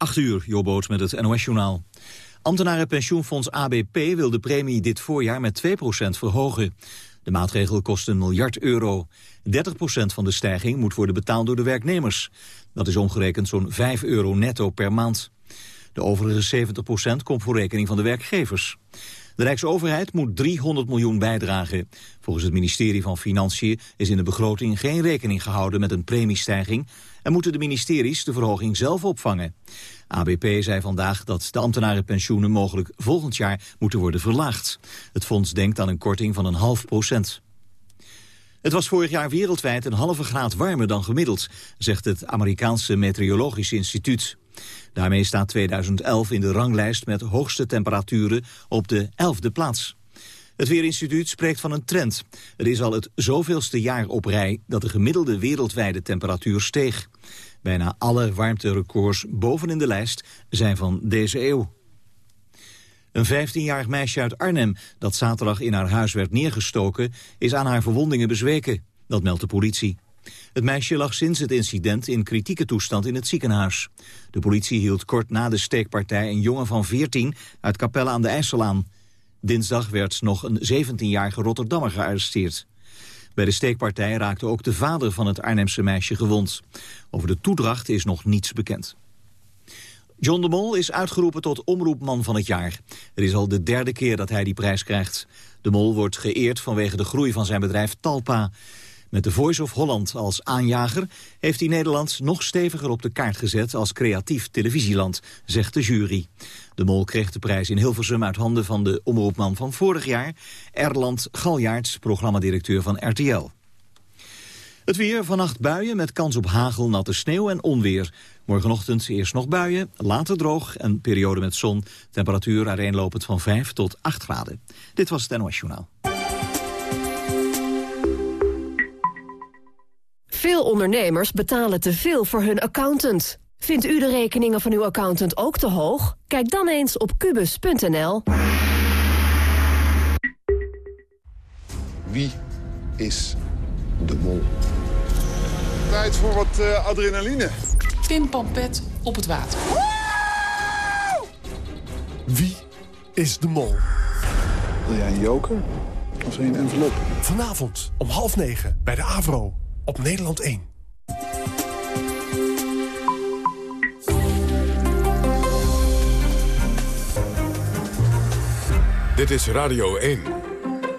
8 uur, Jobboot met het NOS-journaal. Ambtenarenpensioenfonds ABP wil de premie dit voorjaar met 2% verhogen. De maatregel kost een miljard euro. 30% van de stijging moet worden betaald door de werknemers. Dat is omgerekend zo'n 5 euro netto per maand. De overige 70% komt voor rekening van de werkgevers. De Rijksoverheid moet 300 miljoen bijdragen. Volgens het ministerie van Financiën is in de begroting geen rekening gehouden met een premiestijging en moeten de ministeries de verhoging zelf opvangen. ABP zei vandaag dat de ambtenarenpensioenen mogelijk volgend jaar moeten worden verlaagd. Het fonds denkt aan een korting van een half procent. Het was vorig jaar wereldwijd een halve graad warmer dan gemiddeld, zegt het Amerikaanse Meteorologisch Instituut. Daarmee staat 2011 in de ranglijst met hoogste temperaturen op de 11e plaats. Het Weerinstituut spreekt van een trend. Het is al het zoveelste jaar op rij dat de gemiddelde wereldwijde temperatuur steeg. Bijna alle warmterecords bovenin de lijst zijn van deze eeuw. Een 15-jarig meisje uit Arnhem dat zaterdag in haar huis werd neergestoken... is aan haar verwondingen bezweken. Dat meldt de politie. Het meisje lag sinds het incident in kritieke toestand in het ziekenhuis. De politie hield kort na de steekpartij een jongen van 14 uit Capelle aan de IJssel aan. Dinsdag werd nog een 17-jarige Rotterdammer gearresteerd. Bij de steekpartij raakte ook de vader van het Arnhemse meisje gewond. Over de toedracht is nog niets bekend. John de Mol is uitgeroepen tot omroepman van het jaar. Het is al de derde keer dat hij die prijs krijgt. De Mol wordt geëerd vanwege de groei van zijn bedrijf Talpa. Met de Voice of Holland als aanjager heeft hij Nederland nog steviger op de kaart gezet als creatief televisieland, zegt de jury. De Mol kreeg de prijs in Hilversum uit handen van de omroepman van vorig jaar, Erland Galjaerts, programmadirecteur van RTL. Het weer, vannacht buien met kans op hagel, natte sneeuw en onweer. Morgenochtend eerst nog buien, later droog en periode met zon. Temperatuur uiteenlopend van 5 tot 8 graden. Dit was het NOS Journaal. Veel ondernemers betalen te veel voor hun accountant. Vindt u de rekeningen van uw accountant ook te hoog? Kijk dan eens op kubus.nl. Wie is de mol? Tijd voor wat uh, adrenaline. Pim Pampet op het water. Wie is de mol? Wil jij een joker of een envelop? Vanavond om half negen bij de Avro op Nederland 1. Dit is Radio 1.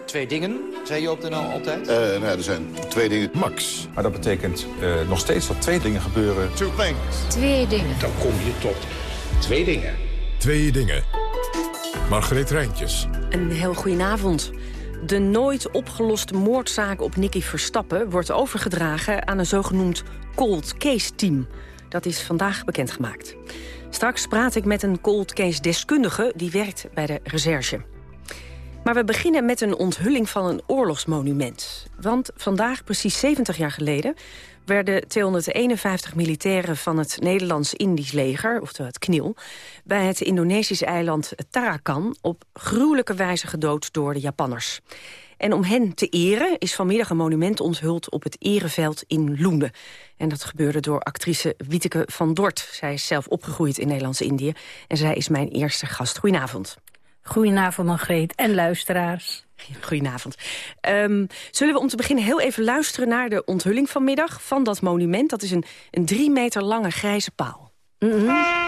Twee dingen, zei je op de NL altijd? Uh, nou, er zijn twee dingen. Max. Maar dat betekent uh, nog steeds dat twee dingen gebeuren. Two things. Twee dingen. Dan kom je tot twee dingen. Twee dingen. Margreet Rijntjes. Een heel goedenavond. De nooit opgeloste moordzaak op Nicky Verstappen... wordt overgedragen aan een zogenoemd cold case team. Dat is vandaag bekendgemaakt. Straks praat ik met een cold case deskundige... die werkt bij de recherche. Maar we beginnen met een onthulling van een oorlogsmonument. Want vandaag, precies 70 jaar geleden... werden 251 militairen van het Nederlands-Indisch leger... oftewel het KNIL, bij het Indonesische eiland Tarakan... op gruwelijke wijze gedood door de Japanners. En om hen te eren is vanmiddag een monument onthuld op het Ereveld in Loende. En dat gebeurde door actrice Wieteke van Dort. Zij is zelf opgegroeid in Nederlands-Indië. En zij is mijn eerste gast. Goedenavond. Goedenavond, Margreet. En luisteraars. Goedenavond. Um, zullen we om te beginnen heel even luisteren naar de onthulling vanmiddag van dat monument. Dat is een, een drie meter lange grijze paal. Mm -hmm.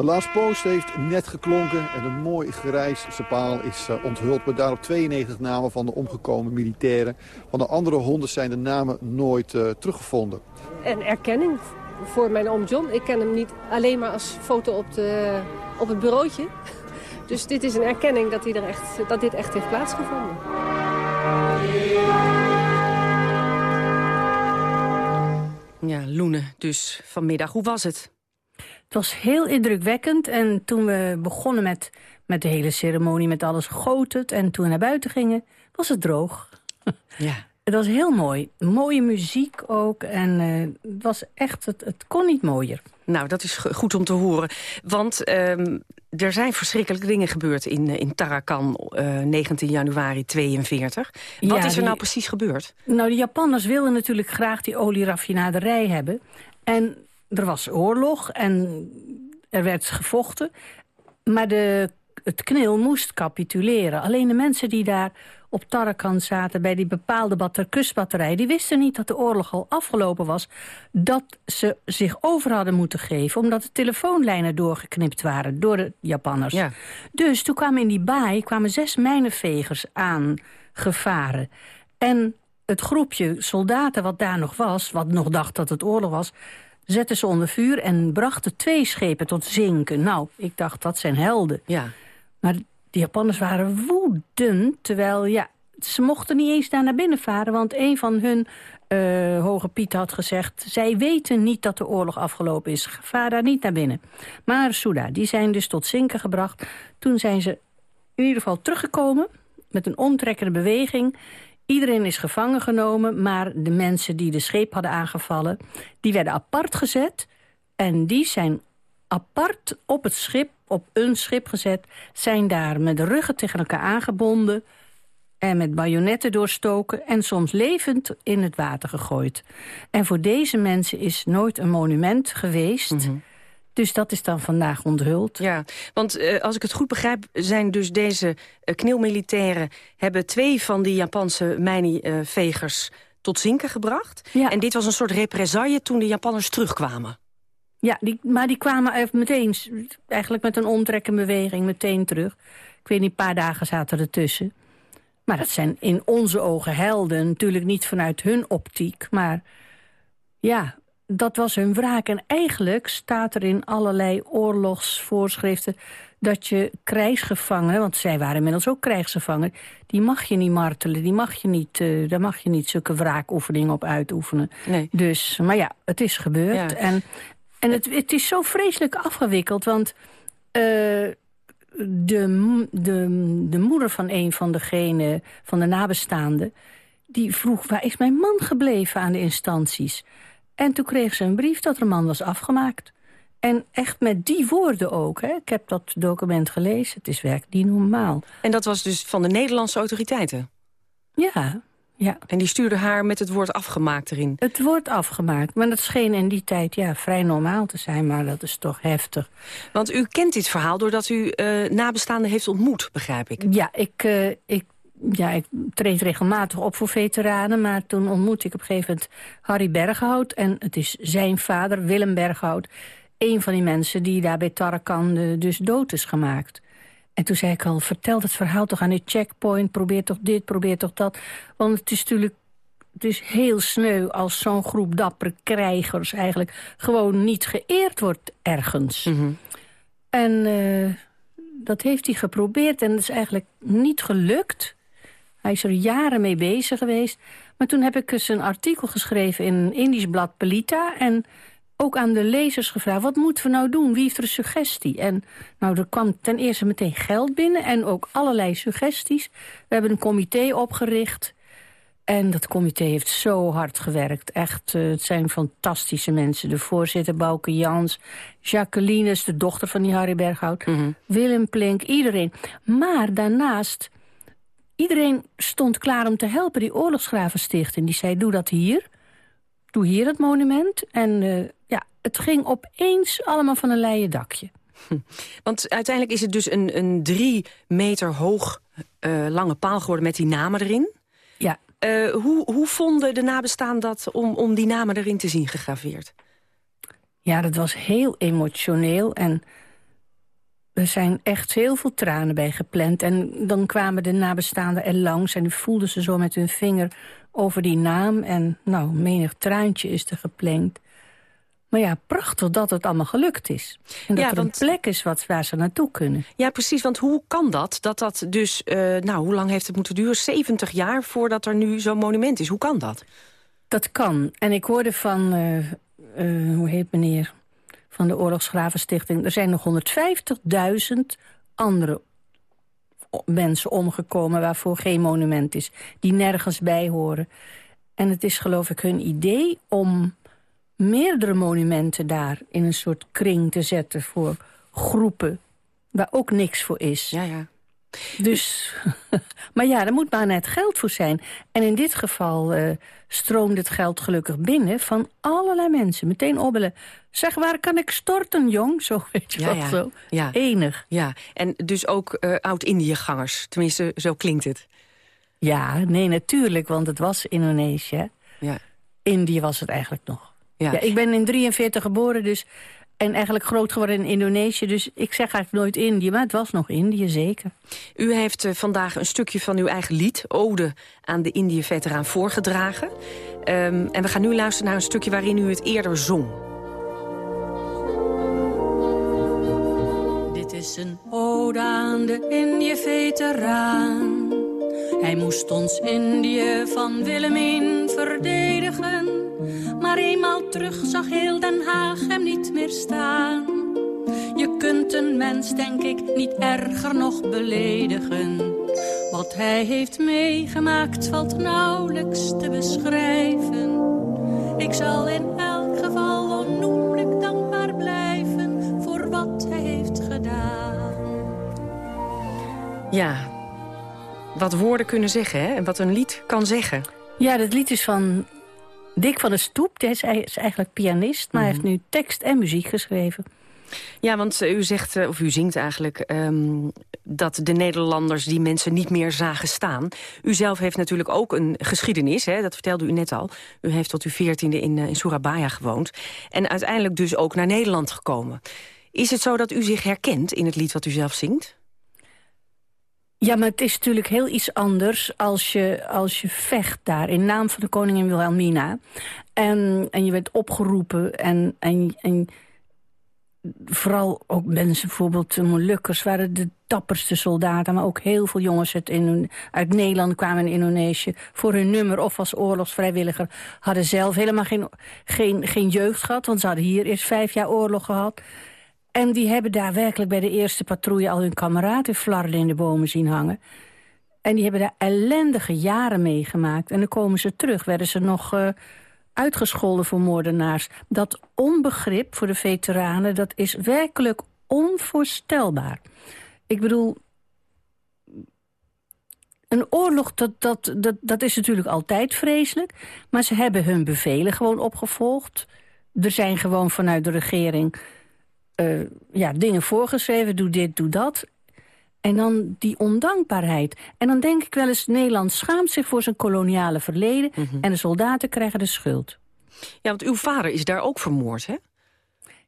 De laatste post heeft net geklonken en een mooi grijze paal is uh, onthuld. Met daarop 92 namen van de omgekomen militairen. Van de andere honderd zijn de namen nooit uh, teruggevonden. Een erkenning voor mijn oom John. Ik ken hem niet alleen maar als foto op, de, op het bureautje. Dus dit is een erkenning dat, hij er echt, dat dit echt heeft plaatsgevonden. Ja, Loene dus vanmiddag. Hoe was het? Het was heel indrukwekkend. En toen we begonnen met, met de hele ceremonie, met alles goot het. En toen we naar buiten gingen, was het droog. Ja. Het was heel mooi. Mooie muziek ook. En uh, het was echt, het, het kon niet mooier. Nou, dat is goed om te horen. Want um, er zijn verschrikkelijke dingen gebeurd in, in Tarakan uh, 19 januari 42. Wat Ja, is er die- nou precies gebeurd? Nou, de Japanners wilden natuurlijk graag die olieraffinaderij hebben. En er was oorlog en er werd gevochten. Maar de, het knil moest capituleren. Alleen de mensen die daar op Tarakan zaten... bij die bepaalde batter, kustbatterij... die wisten niet dat de oorlog al afgelopen was... dat ze zich over hadden moeten geven... omdat de telefoonlijnen doorgeknipt waren door de Japanners. Ja. Dus toen kwamen in die baai kwamen zes mijnenvegers aangevaren. En het groepje soldaten wat daar nog was... wat nog dacht dat het oorlog was zetten ze onder vuur en brachten twee schepen tot zinken. Nou, ik dacht, dat zijn helden. Ja. Maar de Japanners waren woedend, terwijl ja, ze mochten niet eens daar naar binnen varen... want een van hun uh, hoge piet had gezegd... zij weten niet dat de oorlog afgelopen is. Vaar daar niet naar binnen. Maar Suda, die zijn dus tot zinken gebracht. Toen zijn ze in ieder geval teruggekomen met een omtrekkende beweging... Iedereen is gevangen genomen, maar de mensen die de scheep hadden aangevallen... die werden apart gezet en die zijn apart op het schip, op een schip gezet... zijn daar met de ruggen tegen elkaar aangebonden... en met bajonetten doorstoken en soms levend in het water gegooid. En voor deze mensen is nooit een monument geweest... Mhm. Dus dat is dan vandaag onthuld. Ja, want uh, als ik het goed begrijp... zijn dus deze uh, knielmilitairen... hebben twee van die Japanse mijnvegers tot zinken gebracht. Ja. En dit was een soort represaille toen de Japanners terugkwamen. Ja, die, maar die kwamen meteen, eigenlijk met een omtrekkende beweging, meteen terug. Ik weet niet, een paar dagen zaten ertussen. Maar dat zijn in onze ogen helden, natuurlijk niet vanuit hun optiek. Maar ja, dat was hun wraak. En eigenlijk staat er in allerlei oorlogsvoorschriften... dat je krijgsgevangenen, want zij waren inmiddels ook krijgsgevangenen... die mag je niet martelen, die mag je niet, uh, daar mag je niet zulke wraakoefeningen op uitoefenen. Nee. Dus, maar ja, het is gebeurd. Ja. En, en het, het is zo vreselijk afgewikkeld, want... Uh, de, de, de moeder van een van degenen, van de nabestaanden... die vroeg, waar is mijn man gebleven aan de instanties? En toen kreeg ze een brief dat er man was afgemaakt. En echt met die woorden ook. Hè. Ik heb dat document gelezen. Het is werkelijk niet normaal. En dat was dus van de Nederlandse autoriteiten? Ja, ja. En die stuurde haar met het woord afgemaakt erin? Het woord afgemaakt. Maar dat scheen in die tijd ja, vrij normaal te zijn. Maar dat is toch heftig. Want u kent dit verhaal doordat u uh, nabestaanden heeft ontmoet, begrijp ik? Ja, ik, uh, ik ja, ik treed regelmatig op voor veteranen... maar toen ontmoette ik op een gegeven moment Harry Berghout... en het is zijn vader, Willem Berghout... een van die mensen die daar bij Tarakan dus dood is gemaakt. En toen zei ik al, vertel het verhaal toch aan de checkpoint... probeer toch dit, probeer toch dat. Want het is natuurlijk het is heel sneu als zo'n groep dappere krijgers... eigenlijk gewoon niet geëerd wordt ergens. Mm -hmm. En uh, dat heeft hij geprobeerd en dat is eigenlijk niet gelukt... Hij is er jaren mee bezig geweest. Maar toen heb ik eens een artikel geschreven in een Indisch blad Pelita... en ook aan de lezers gevraagd, wat moeten we nou doen? Wie heeft er een suggestie? En nou, er kwam ten eerste meteen geld binnen en ook allerlei suggesties. We hebben een comité opgericht... En dat comité heeft zo hard gewerkt. Echt, uh, het zijn fantastische mensen. De voorzitter Bouke Jans, Jacqueline is de dochter van die Harry Berghout... Mm -hmm. Willem Plink, iedereen. Maar daarnaast Iedereen stond klaar om te helpen, die oorlogsgravenstichting. Die zei, doe dat hier. Doe hier het monument. En uh, ja, het ging opeens allemaal van een leien dakje. Hm. Want uiteindelijk is het dus een, een drie meter hoog uh, lange paal geworden met die namen erin. Ja. Uh, hoe, hoe vonden de nabestaanden dat om, om die namen erin te zien gegraveerd? Ja, dat was heel emotioneel en er zijn echt heel veel tranen bij gepland. En dan kwamen de nabestaanden er langs en voelden ze zo met hun vinger over die naam. En nou, menig traantje is er geplenkt. Maar ja, prachtig dat het allemaal gelukt is. En dat ja, er want... een plek is wat, waar ze naartoe kunnen. Ja, precies. Want hoe kan dat? Dat dat dus, uh, nou, hoe lang heeft het moeten duren? 70 jaar voordat er nu zo'n monument is. Hoe kan dat? Dat kan. En ik hoorde van, uh, uh, hoe heet meneer van de Oorlogsgravenstichting. Er zijn nog 150.000 andere mensen omgekomen waarvoor geen monument is. Die nergens bij horen. En het is geloof ik hun idee om meerdere monumenten daar in een soort kring te zetten voor groepen waar ook niks voor is. Ja, ja. Dus, maar ja, er moet maar net geld voor zijn. En in dit geval uh, stroomde het geld gelukkig binnen van allerlei mensen. Meteen opbellen. Zeg, waar kan ik storten, jong? Zo, weet je ja, wel, zo. Ja. Enig. Ja, en dus ook uh, oud-Indië-gangers. Tenminste, zo klinkt het. Ja, nee, natuurlijk, want het was Indonesië. Ja. Indië was het eigenlijk nog. Ja. ja ik ben in 43 geboren, dus en eigenlijk groot geworden in Indonesië. Dus ik zeg eigenlijk nooit Indië, maar het was nog Indië, zeker. U heeft uh, vandaag een stukje van uw eigen lied, Ode aan de Indië-veteraan, voorgedragen. Um, en we gaan nu luisteren naar een stukje waarin u het eerder zong. Dit is een ode aan de Indië-veteraan. Hij moest ons Indië van Willemien verdedigen maar eenmaal terug zag heel Den Haag hem niet meer staan. Je kunt een mens, denk ik, niet erger nog beledigen. Wat hij heeft meegemaakt valt nauwelijks te beschrijven. Ik zal in elk geval onnoemelijk dankbaar blijven voor wat hij heeft gedaan. Ja, wat woorden kunnen zeggen hè? en wat een lied kan zeggen. Ja, dat lied is van Dick van der Stoep, hij is, eigenlijk pianist... maar hij heeft mhm. nu tekst en muziek geschreven. Ja, want eh, u zegt, eh, of u zingt eigenlijk, um, dat de Nederlanders die mensen niet meer zagen staan. U zelf heeft natuurlijk ook een geschiedenis, hè, dat vertelde u net al. U heeft tot uw veertiende in, uh, in Surabaya gewoond. En uiteindelijk dus ook naar Nederland gekomen. Is het zo dat u zich herkent in het lied wat u zelf zingt? Ja, maar het is natuurlijk heel iets anders als je, als je vecht daar... in naam van de koningin Wilhelmina. En, en je werd opgeroepen en, en, en vooral ook mensen, bijvoorbeeld de Molukkers... waren de dapperste soldaten, maar ook heel veel jongens uit, in, uit Nederland kwamen in Indonesië... voor hun nummer of als oorlogsvrijwilliger hadden zelf helemaal geen, geen, geen jeugd gehad... want ze hadden hier eerst vijf jaar oorlog gehad... En die hebben daar werkelijk bij de eerste patrouille... al hun kameraden flarden in de bomen zien hangen. En die hebben daar ellendige jaren meegemaakt. En dan komen ze terug, werden ze nog uh, uitgescholden voor moordenaars. Dat onbegrip voor de veteranen, dat is werkelijk onvoorstelbaar. Ik bedoel, een oorlog, dat, dat, dat, dat is natuurlijk altijd vreselijk. Maar ze hebben hun bevelen gewoon opgevolgd. Er zijn gewoon vanuit de regering uh, ja, dingen voorgeschreven. Doe dit, doe dat. En dan die ondankbaarheid. En dan denk ik wel eens, Nederland schaamt zich voor zijn koloniale verleden... Mhm. en de soldaten krijgen de schuld. Ja, want uw vader is daar ook vermoord, hè?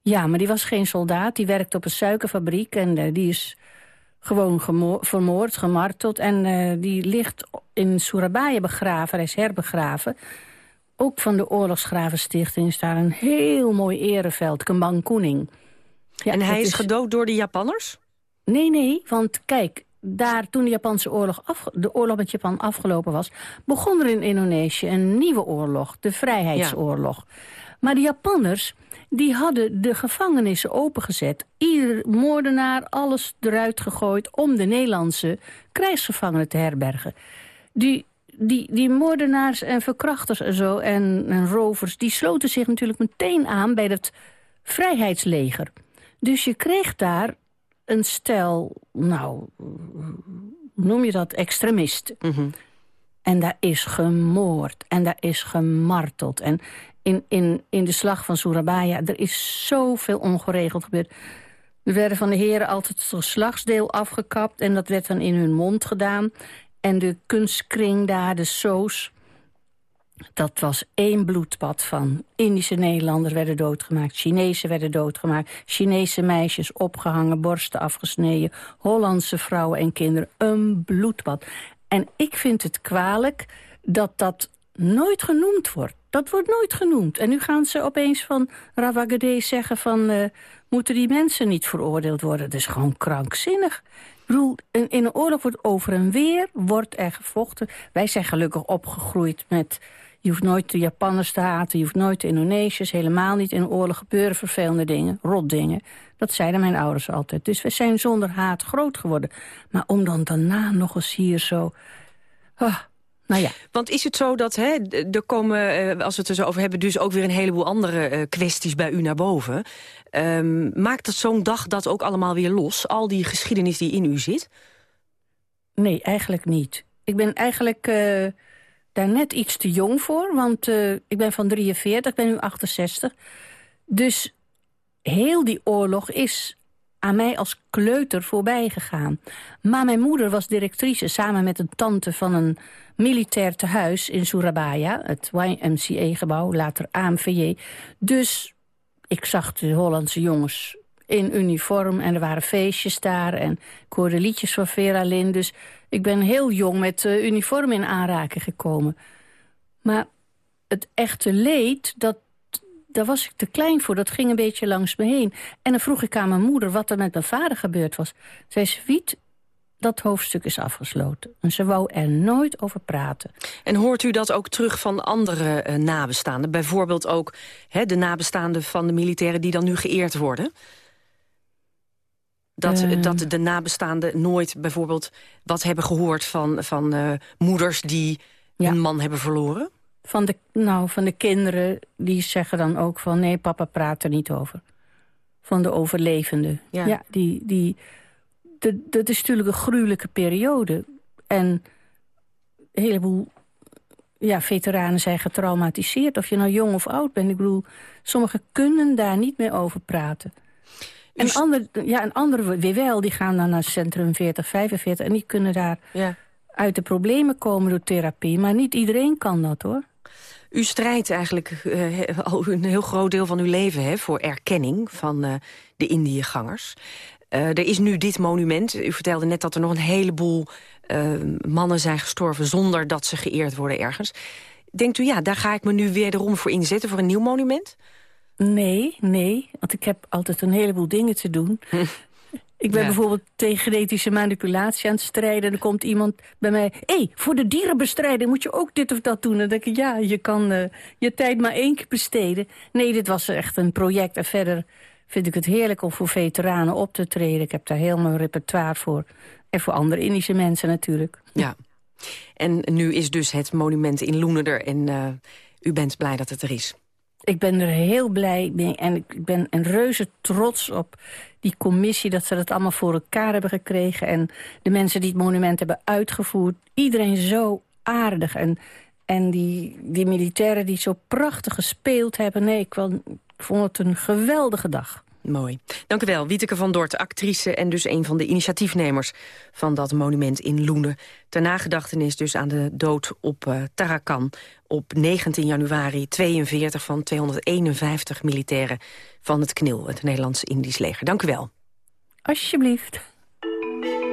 Ja, maar die was geen soldaat. Die werkte op een suikerfabriek en uh, die is gewoon vermoord, gemarteld. En uh, die ligt in Surabaya begraven, hij is herbegraven. Ook van de Oorlogsgravenstichting is daar een heel mooi ereveld, Kembang Koening en hij is, gedood door de Japanners? Nee, nee, want kijk, daar toen de Japanse oorlog, af, de oorlog met Japan afgelopen was... begon er in Indonesië een nieuwe oorlog, de Vrijheidsoorlog. Maar de Japanners, die hadden de gevangenissen opengezet. Ieder moordenaar, alles eruit gegooid... om de Nederlandse krijgsgevangenen te herbergen. Die, die, die moordenaars en verkrachters en zo en, en rovers... die sloten zich natuurlijk meteen aan bij het vrijheidsleger... Dus je kreeg daar een stel, nou, noem je dat, extremisten. Mhm. En daar is gemoord en daar is gemarteld. En in, in, in de slag van Surabaya, er is zoveel ongeregeld gebeurd. Er werden van de heren altijd het geslachtsdeel afgekapt... en dat werd dan in hun mond gedaan. En de kunstkring daar, de soos... Dat was één bloedbad van Indische Nederlanders werden doodgemaakt... Chinezen werden doodgemaakt, Chinese meisjes opgehangen... borsten afgesneden, Hollandse vrouwen en kinderen. Een bloedbad. En ik vind het kwalijk dat dat nooit genoemd wordt. Dat wordt nooit genoemd. En nu gaan ze opeens van Ravagade zeggen van... Uh, moeten die mensen niet veroordeeld worden? Dat is gewoon krankzinnig. In een oorlog wordt over en weer wordt er gevochten. Wij zijn gelukkig opgegroeid met je hoeft nooit de Japanners te haten, je hoeft nooit de Indonesiërs, helemaal niet. In oorlog gebeuren vervelende dingen, rotdingen. Dat zeiden mijn ouders altijd. Dus we zijn zonder haat groot geworden. Maar om dan daarna nog eens hier zo... Ah, nou ja. Want is het zo dat, hè, er komen, eh, als we het er zo over hebben... dus ook weer een heleboel andere uh, kwesties bij u naar boven. Um, maakt het zo'n dag dat ook allemaal weer los? Al die geschiedenis die in u zit? Nee, eigenlijk niet. Ik ben eigenlijk uh, daar net iets te jong voor. Want uh, ik ben van 43, ik ben nu 68. Dus heel die oorlog is aan mij als kleuter voorbij gegaan. Maar mijn moeder was directrice samen met een tante van een militair tehuis in Surabaya. Het YMCA-gebouw, later AMVJ. Dus ik zag de Hollandse jongens in uniform en er waren feestjes daar. En ik hoorde liedjes van Vera Lynn. Dus ik ben heel jong met uh, uniform in aanraking gekomen. Maar het echte leed, dat, daar was ik te klein voor. Dat ging een beetje langs me heen. En dan vroeg ik aan mijn moeder wat er met mijn vader gebeurd was. Zij zei, Wiet, dat hoofdstuk is afgesloten. En ze wou er nooit over praten. En hoort u dat ook terug van andere uh, nabestaanden? Bijvoorbeeld ook de nabestaanden van de militairen die dan nu geëerd worden? Dat, uh. dat de nabestaanden nooit bijvoorbeeld wat hebben gehoord van, van uh, moeders die ja. hun man hebben verloren? Van de, nou, van de kinderen, die zeggen dan ook van... nee, papa praat er niet over. Van de overlevenden. Ja, ja die, die, de, dat is natuurlijk een gruwelijke periode. En een heleboel ja, veteranen zijn getraumatiseerd. Of je nou jong of oud bent. Ik bedoel, sommigen kunnen daar niet meer over praten. En, dus... ander, ja, en anderen weer wel, die gaan dan naar Centrum 40, 45... en die kunnen daar ja. uit de problemen komen door therapie. Maar niet iedereen kan dat, hoor. U strijdt eigenlijk uh, al een heel groot deel van uw leven hè, voor erkenning van uh, de Indiëgangers. Uh, er is nu dit monument. U vertelde net dat er nog een heleboel mannen zijn gestorven... zonder dat ze geëerd worden ergens. Denkt u, ja, daar ga ik me nu weer erom voor inzetten... voor een nieuw monument? Nee, nee, want ik heb altijd een heleboel dingen te doen. Ik ben ja. bijvoorbeeld tegen genetische manipulatie aan het strijden. En dan komt iemand bij mij... hé, hey, voor de dierenbestrijding moet je ook dit of dat doen. En dan denk ik, ja, je kan uh, je tijd maar één keer besteden. Nee, dit was echt een project. En verder vind ik het heerlijk om voor veteranen op te treden. Ik heb daar heel mijn repertoire voor. En voor andere Indische mensen natuurlijk. Ja. En nu is dus het monument in Loenen er. En uh, u bent blij dat het er is. Ik ben er heel blij mee en ik ben een reuze trots op die commissie... dat ze dat allemaal voor elkaar hebben gekregen. En de mensen die het monument hebben uitgevoerd. Iedereen zo aardig. En, en die, die militairen die zo prachtig gespeeld hebben. Nee, ik, ik vond het een geweldige dag. Mooi. Dank u wel, Wieteke van Dort, actrice en dus een van de initiatiefnemers van dat monument in Loenen. Ter nagedachtenis dus aan de dood op uh, Tarakan op 19 januari 42 van 251 militairen van het KNIL, het Nederlandse Indisch leger. Dank u wel. Alsjeblieft.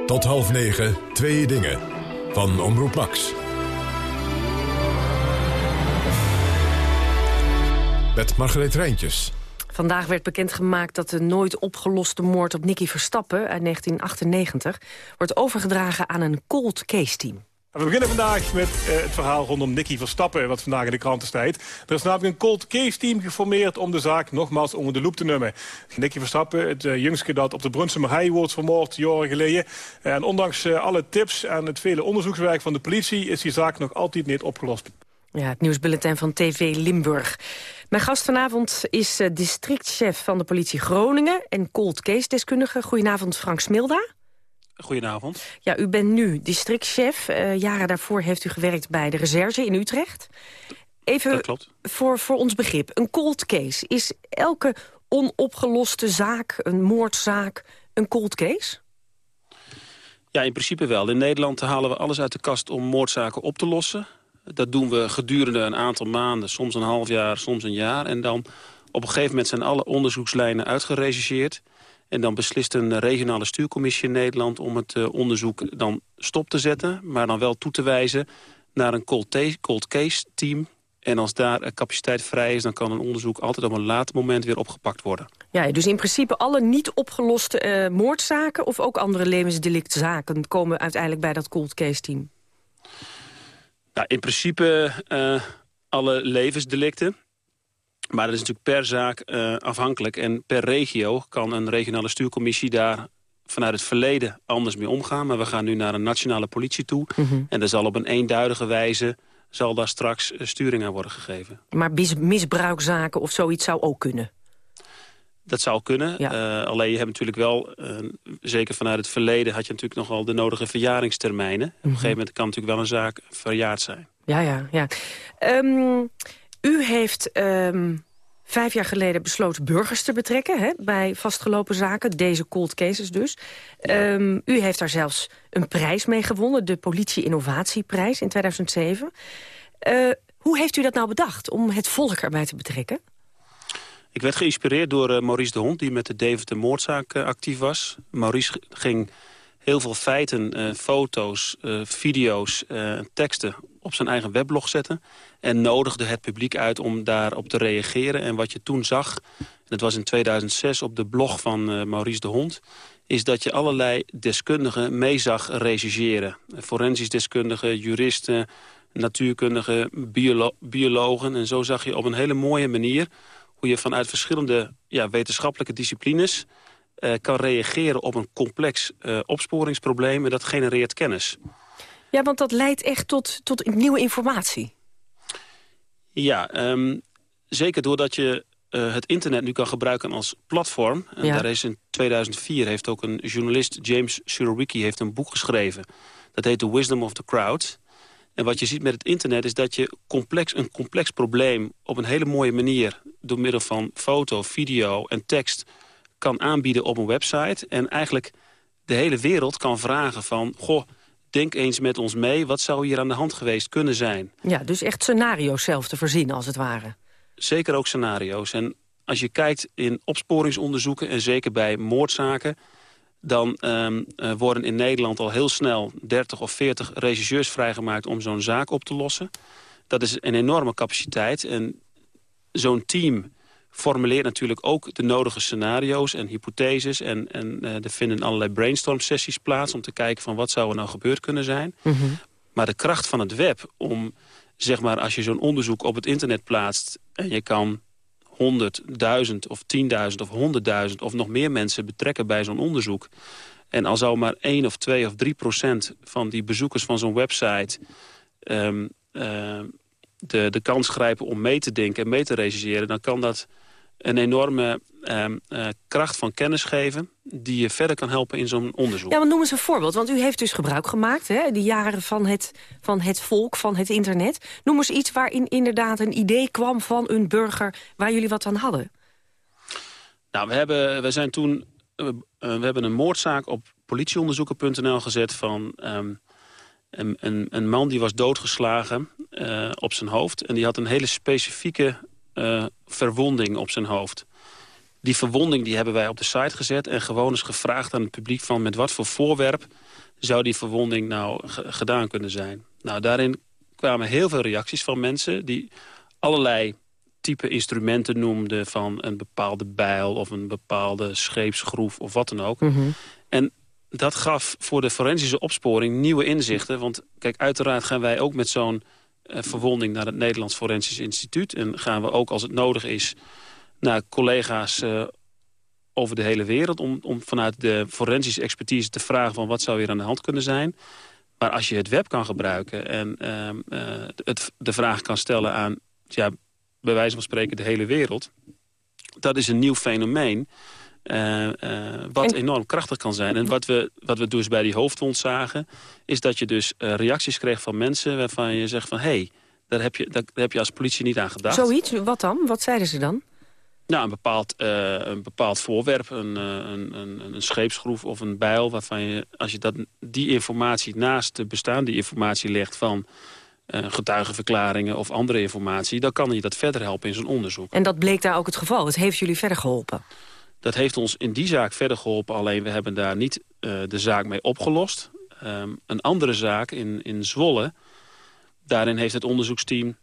Tot half negen, twee dingen. Van Omroep Max. Met Margreet Rijntjes. Vandaag werd bekendgemaakt dat de nooit opgeloste moord op Nicky Verstappen uit 1998 wordt overgedragen aan een cold case team. We beginnen vandaag met uh, het verhaal rondom Nicky Verstappen... wat vandaag in de kranten staat. Er is namelijk een cold case team geformeerd om de zaak nogmaals onder de loep te nemen. Nicky Verstappen, het uh, dat op de Brunsumer High wordt vermoord jaren geleden. en ondanks uh, alle tips en het vele onderzoekswerk van de politie... is die zaak nog altijd niet opgelost. Ja, het nieuwsbulletin van TV Limburg. Mijn gast vanavond is districtchef van de politie Groningen... en cold case-deskundige. Goedenavond, Frank Smilda. Goedenavond. Ja, u bent nu districtchef. Uh, jaren daarvoor heeft u gewerkt bij de recherche in Utrecht. Even Dat klopt. Voor, voor ons begrip. Een cold case. Is elke onopgeloste zaak, een moordzaak, een cold case? Ja, in principe wel. In Nederland halen we alles uit de kast om moordzaken op te lossen. Dat doen we gedurende een aantal maanden, soms een half jaar, soms een jaar. En dan op een gegeven moment zijn alle onderzoekslijnen uitgerechercheerd. En dan beslist een regionale stuurcommissie in Nederland... om het uh, onderzoek dan stop te zetten, maar dan wel toe te wijzen... naar een cold, case team. En als daar capaciteit vrij is... dan kan een onderzoek altijd op een later moment weer opgepakt worden. Ja, dus in principe alle niet opgeloste uh, moordzaken... of ook andere levensdelictzaken komen uiteindelijk bij dat cold case team? Nou, in principe uh, alle levensdelicten. Maar dat is natuurlijk per zaak uh, afhankelijk. En per regio kan een regionale stuurcommissie daar vanuit het verleden anders mee omgaan. Maar we gaan nu naar een nationale politie toe. Mm -hmm. En er zal op een eenduidige wijze zal daar straks sturing aan worden gegeven. Maar misbruikzaken of zoiets zou ook kunnen? Dat zou kunnen. Ja. Uh, alleen je hebt natuurlijk wel, uh, zeker vanuit het verleden... had je natuurlijk nogal de nodige verjaringstermijnen. Mm -hmm. Op een gegeven moment kan natuurlijk wel een zaak verjaard zijn. Ja, ja, ja. Um, u heeft um, vijf jaar geleden besloten burgers te betrekken... Hè, bij vastgelopen zaken, deze cold cases dus. Ja. Um, u heeft daar zelfs een prijs mee gewonnen... de Politie Innovatieprijs in 2007. Uh, hoe heeft u dat nou bedacht, om het volk erbij te betrekken? Ik werd geïnspireerd door uh, Maurice de Hond, die met de Deventer moordzaak uh, actief was. Maurice ging heel veel feiten, uh, foto's, video's, teksten op zijn eigen weblog zetten. En nodigde het publiek uit om daarop te reageren. En wat je toen zag, dat was in 2006 op de blog van Maurice de Hond... is dat je allerlei deskundigen mee zag reageren. Forensisch deskundigen, juristen, natuurkundigen, biolo biologen. En zo zag je op een hele mooie manier hoe je vanuit verschillende ja, wetenschappelijke disciplines... Uh, kan reageren op een complex uh, opsporingsprobleem en dat genereert kennis. Ja, want dat leidt echt tot, tot nieuwe informatie. Ja, um, zeker doordat je uh, het internet nu kan gebruiken als platform. En Ja. daar is in 2004 heeft ook een journalist, James Surowiecki, heeft een boek geschreven. Dat heet The Wisdom of the Crowd. En wat je ziet met het internet is dat je complex, een complex probleem... op een hele mooie manier door middel van foto, video en tekst... kan aanbieden op een website. En eigenlijk de hele wereld kan vragen van... goh, denk eens met ons mee, wat zou hier aan de hand geweest kunnen zijn? Ja, dus echt scenario's zelf te voorzien, als het ware. Zeker ook scenario's. En als je kijkt in opsporingsonderzoeken... en zeker bij moordzaken dan um, uh, worden in Nederland al heel snel 30 of 40 regisseurs vrijgemaakt om zo'n zaak op te lossen. Dat is een enorme capaciteit. En zo'n team formuleert natuurlijk ook de nodige scenario's en hypotheses. En, en uh, er vinden allerlei brainstorm sessies plaats om te kijken van wat zou er nou gebeurd kunnen zijn. Mm -hmm. Maar de kracht van het web om, zeg maar, als je zo'n onderzoek op het internet plaatst en je kan 100.000 of 10.000 of 100.000 of nog meer mensen betrekken bij zo'n onderzoek. En al zou maar 1 of 2 of 3 procent van die bezoekers van zo'n website... Um, uh, de, de kans grijpen om mee te denken en mee te regisseren... dan kan dat een enorme um, uh, kracht van kennis geven... die je verder kan helpen in zo'n onderzoek. Ja, maar noem eens een voorbeeld. Want u heeft dus gebruik gemaakt, hè, die jaren van het, van het volk, van het internet. Noem eens iets waarin inderdaad een idee kwam van een burger... waar jullie wat aan hadden. Nou, we, hebben, we zijn toen... Uh, we hebben een moordzaak op politieonderzoeken.nl gezet van... Um, een, een, een, man die was doodgeslagen op zijn hoofd. En die had een hele specifieke uh, verwonding op zijn hoofd. Die verwonding die hebben wij op de site gezet... en gewoon eens gevraagd aan het publiek van... met wat voor voorwerp zou die verwonding nou gedaan kunnen zijn. Nou, daarin kwamen heel veel reacties van mensen... die allerlei type instrumenten noemden... van een bepaalde bijl of een bepaalde scheepsgroef of wat dan ook. Mm -hmm. En dat gaf voor de forensische opsporing nieuwe inzichten. Want kijk, uiteraard gaan wij ook met zo'n verwonding naar het Nederlands Forensisch Instituut. En gaan we ook, als het nodig is, naar collega's uh, over de hele wereld... Om, om vanuit de forensische expertise te vragen van wat zou hier aan de hand kunnen zijn. Maar als je het web kan gebruiken en uh, het, de vraag kan stellen aan... Ja, bij wijze van spreken de hele wereld... dat is een nieuw fenomeen... Uh, uh, wat en... enorm krachtig kan zijn. En wat we, wat we dus bij die hoofdwond zagen... is dat je dus uh, reacties kreeg van mensen waarvan je zegt van... hé, hey, daar, heb je, daar heb je als politie niet aan gedacht. Zoiets? Wat dan? Wat zeiden ze dan? Nou, een bepaald, een bepaald voorwerp, een, een, een, een, scheepsgroef of een bijl... waarvan je, als je dat, die informatie naast de bestaande informatie legt van... getuigenverklaringen of andere informatie... dan kan je dat verder helpen in zo'n onderzoek. En dat bleek daar ook het geval? Het heeft jullie verder geholpen? Dat heeft ons in die zaak verder geholpen. Alleen we hebben daar niet uh, de zaak mee opgelost. Um, een andere zaak in, in Zwolle. Daarin heeft het onderzoeksteam uh,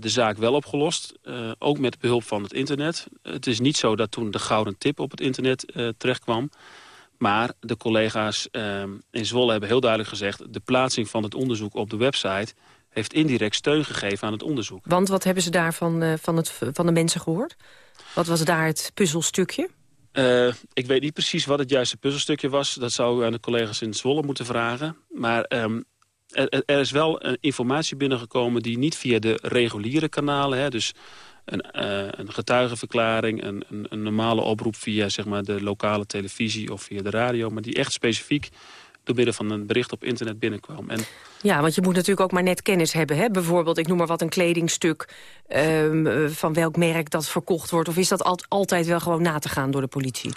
de zaak wel opgelost. Uh, ook met behulp van het internet. Het is niet zo dat toen de gouden tip op het internet terechtkwam. Maar de collega's in Zwolle hebben heel duidelijk gezegd... de plaatsing van het onderzoek op de website heeft indirect steun gegeven aan het onderzoek. Want wat hebben ze daar van, van, het, van de mensen gehoord? Wat was daar het puzzelstukje? Uh, ik weet niet precies wat het juiste puzzelstukje was. Dat zou u aan de collega's in Zwolle moeten vragen. Maar um, er, er, is wel informatie binnengekomen die niet via de reguliere kanalen... Hè, dus een, uh, een getuigenverklaring, een, een, een, normale oproep via zeg maar, de lokale televisie of via de radio. Maar die echt specifiek door middel van een bericht op internet binnenkwam. En ja, want je moet natuurlijk ook maar net kennis hebben. Hè? Bijvoorbeeld, ik noem maar wat, een kledingstuk... Um, van welk merk dat verkocht wordt. Of is dat al altijd wel gewoon na te gaan door de politie?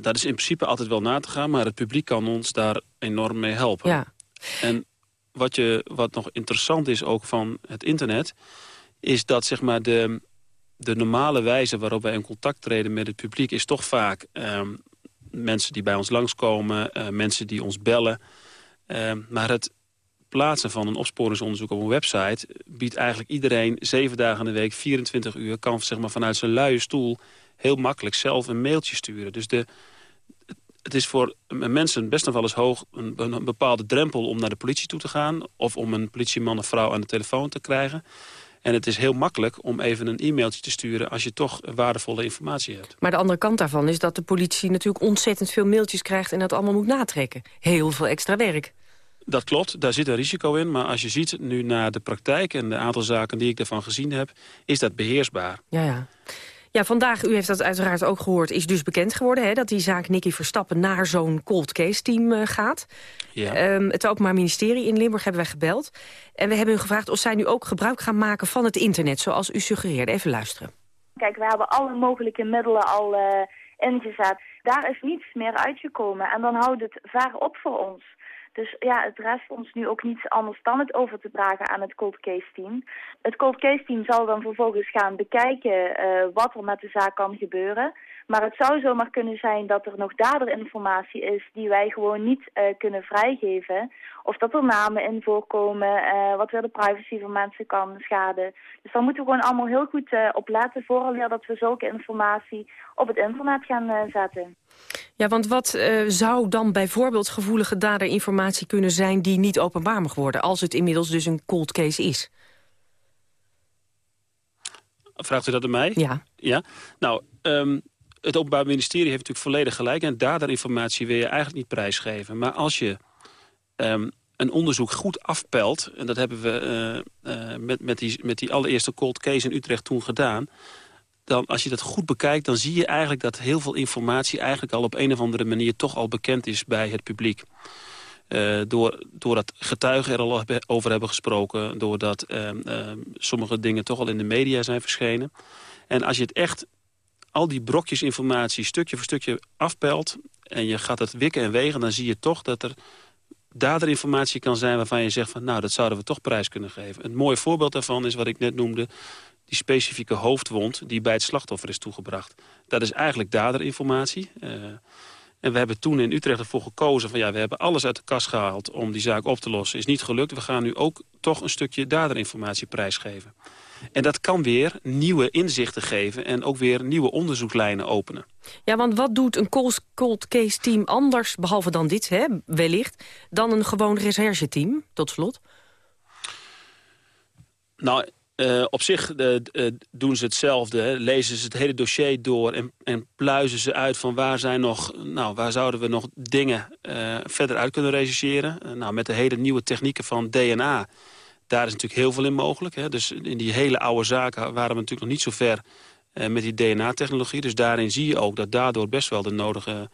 Dat is in principe altijd wel na te gaan, maar het publiek kan ons daar enorm mee helpen. Ja. En wat, je, wat nog interessant is ook van het internet... is dat zeg maar, de, de normale wijze waarop wij in contact treden met het publiek... is toch vaak um, mensen die bij ons langskomen, uh, mensen die ons bellen. Uh, maar het plaatsen van een opsporingsonderzoek op een website... biedt eigenlijk iedereen zeven dagen in de week, 24 uur... kan zeg maar, vanuit zijn luie stoel heel makkelijk zelf een mailtje sturen. Dus de, het is voor mensen best nog wel eens hoog een, een, bepaalde drempel om naar de politie toe te gaan... of om een politieman of vrouw aan de telefoon te krijgen. En het is heel makkelijk om even een e-mailtje te sturen... als je toch waardevolle informatie hebt. Maar de andere kant daarvan is dat de politie natuurlijk ontzettend veel mailtjes krijgt... en dat allemaal moet natrekken. Heel veel extra werk. Dat klopt, daar zit een risico in. Maar als je ziet nu naar de praktijk en de aantal zaken die ik daarvan gezien heb... is dat beheersbaar. Ja, ja. Ja, vandaag, u heeft dat uiteraard ook gehoord, is dus bekend geworden... Hè, dat die zaak Nicky Verstappen naar zo'n cold case team uh, gaat. Ja. Um, het Openbaar Ministerie in Limburg hebben wij gebeld. En we hebben u gevraagd of zij nu ook gebruik gaan maken van het internet... zoals u suggereerde. Even luisteren. Kijk, we hebben alle mogelijke middelen al uh, ingezet. Daar is niets meer uitgekomen. En dan houdt het vaar op voor ons. Dus ja, het rest ons nu ook niets anders dan het over te dragen aan het cold case team. Het cold case team zal dan vervolgens gaan bekijken uh, wat er met de zaak kan gebeuren. Maar het zou zomaar kunnen zijn dat er nog daderinformatie is die wij gewoon niet uh, kunnen vrijgeven. Of dat er namen in voorkomen, uh, wat weer de privacy van mensen kan schaden. Dus daar moeten we gewoon allemaal heel goed uh, op letten vooral dat we zulke informatie op het internet gaan zetten. Ja, want wat uh, zou dan bijvoorbeeld gevoelige daderinformatie kunnen zijn... die niet openbaar mag worden, als het inmiddels dus een cold case is? Vraagt u dat aan mij? Ja. ja? Nou, um, het Openbaar Ministerie heeft natuurlijk volledig gelijk... en daderinformatie wil je eigenlijk niet prijsgeven. Maar als je um, een onderzoek goed afpelt... en dat hebben we uh, uh, met, met, die, met die allereerste cold case in Utrecht toen gedaan dan, als je dat goed bekijkt, dan zie je eigenlijk dat heel veel informatie eigenlijk al op een of andere manier toch al bekend is bij het publiek. Uh, door, doordat getuigen er al over hebben gesproken, doordat uh, uh, sommige dingen toch al in de media zijn verschenen. En als je het echt, al die brokjes informatie stukje voor stukje afpelt en je gaat het wikken en wegen, dan zie je toch dat er daderinformatie kan zijn waarvan je zegt van nou, dat zouden we toch prijs kunnen geven. Een mooi voorbeeld daarvan is wat ik net noemde, die specifieke hoofdwond die bij het slachtoffer is toegebracht. Dat is eigenlijk daderinformatie. Uh, en we hebben toen in Utrecht ervoor gekozen van ja, we hebben alles uit de kast gehaald om die zaak op te lossen. Is niet gelukt. We gaan nu ook toch een stukje daderinformatie prijsgeven. En dat kan weer nieuwe inzichten geven en ook weer nieuwe onderzoekslijnen openen. Ja, want wat doet een cold case team anders, behalve dan dit, hè, wellicht, dan een gewoon rechercheteam, tot slot? Nou, uh, op zich uh, uh, doen ze hetzelfde. Hè. Lezen ze het hele dossier door en, en, pluizen ze uit van waar, zijn nog, nou, waar zouden we nog dingen verder uit kunnen rechercheren. nou, met de hele nieuwe technieken van DNA, daar is natuurlijk heel veel in mogelijk. Hè. Dus in die hele oude zaken waren we natuurlijk nog niet zo ver met die DNA-technologie. Dus daarin zie je ook dat daardoor best wel de nodige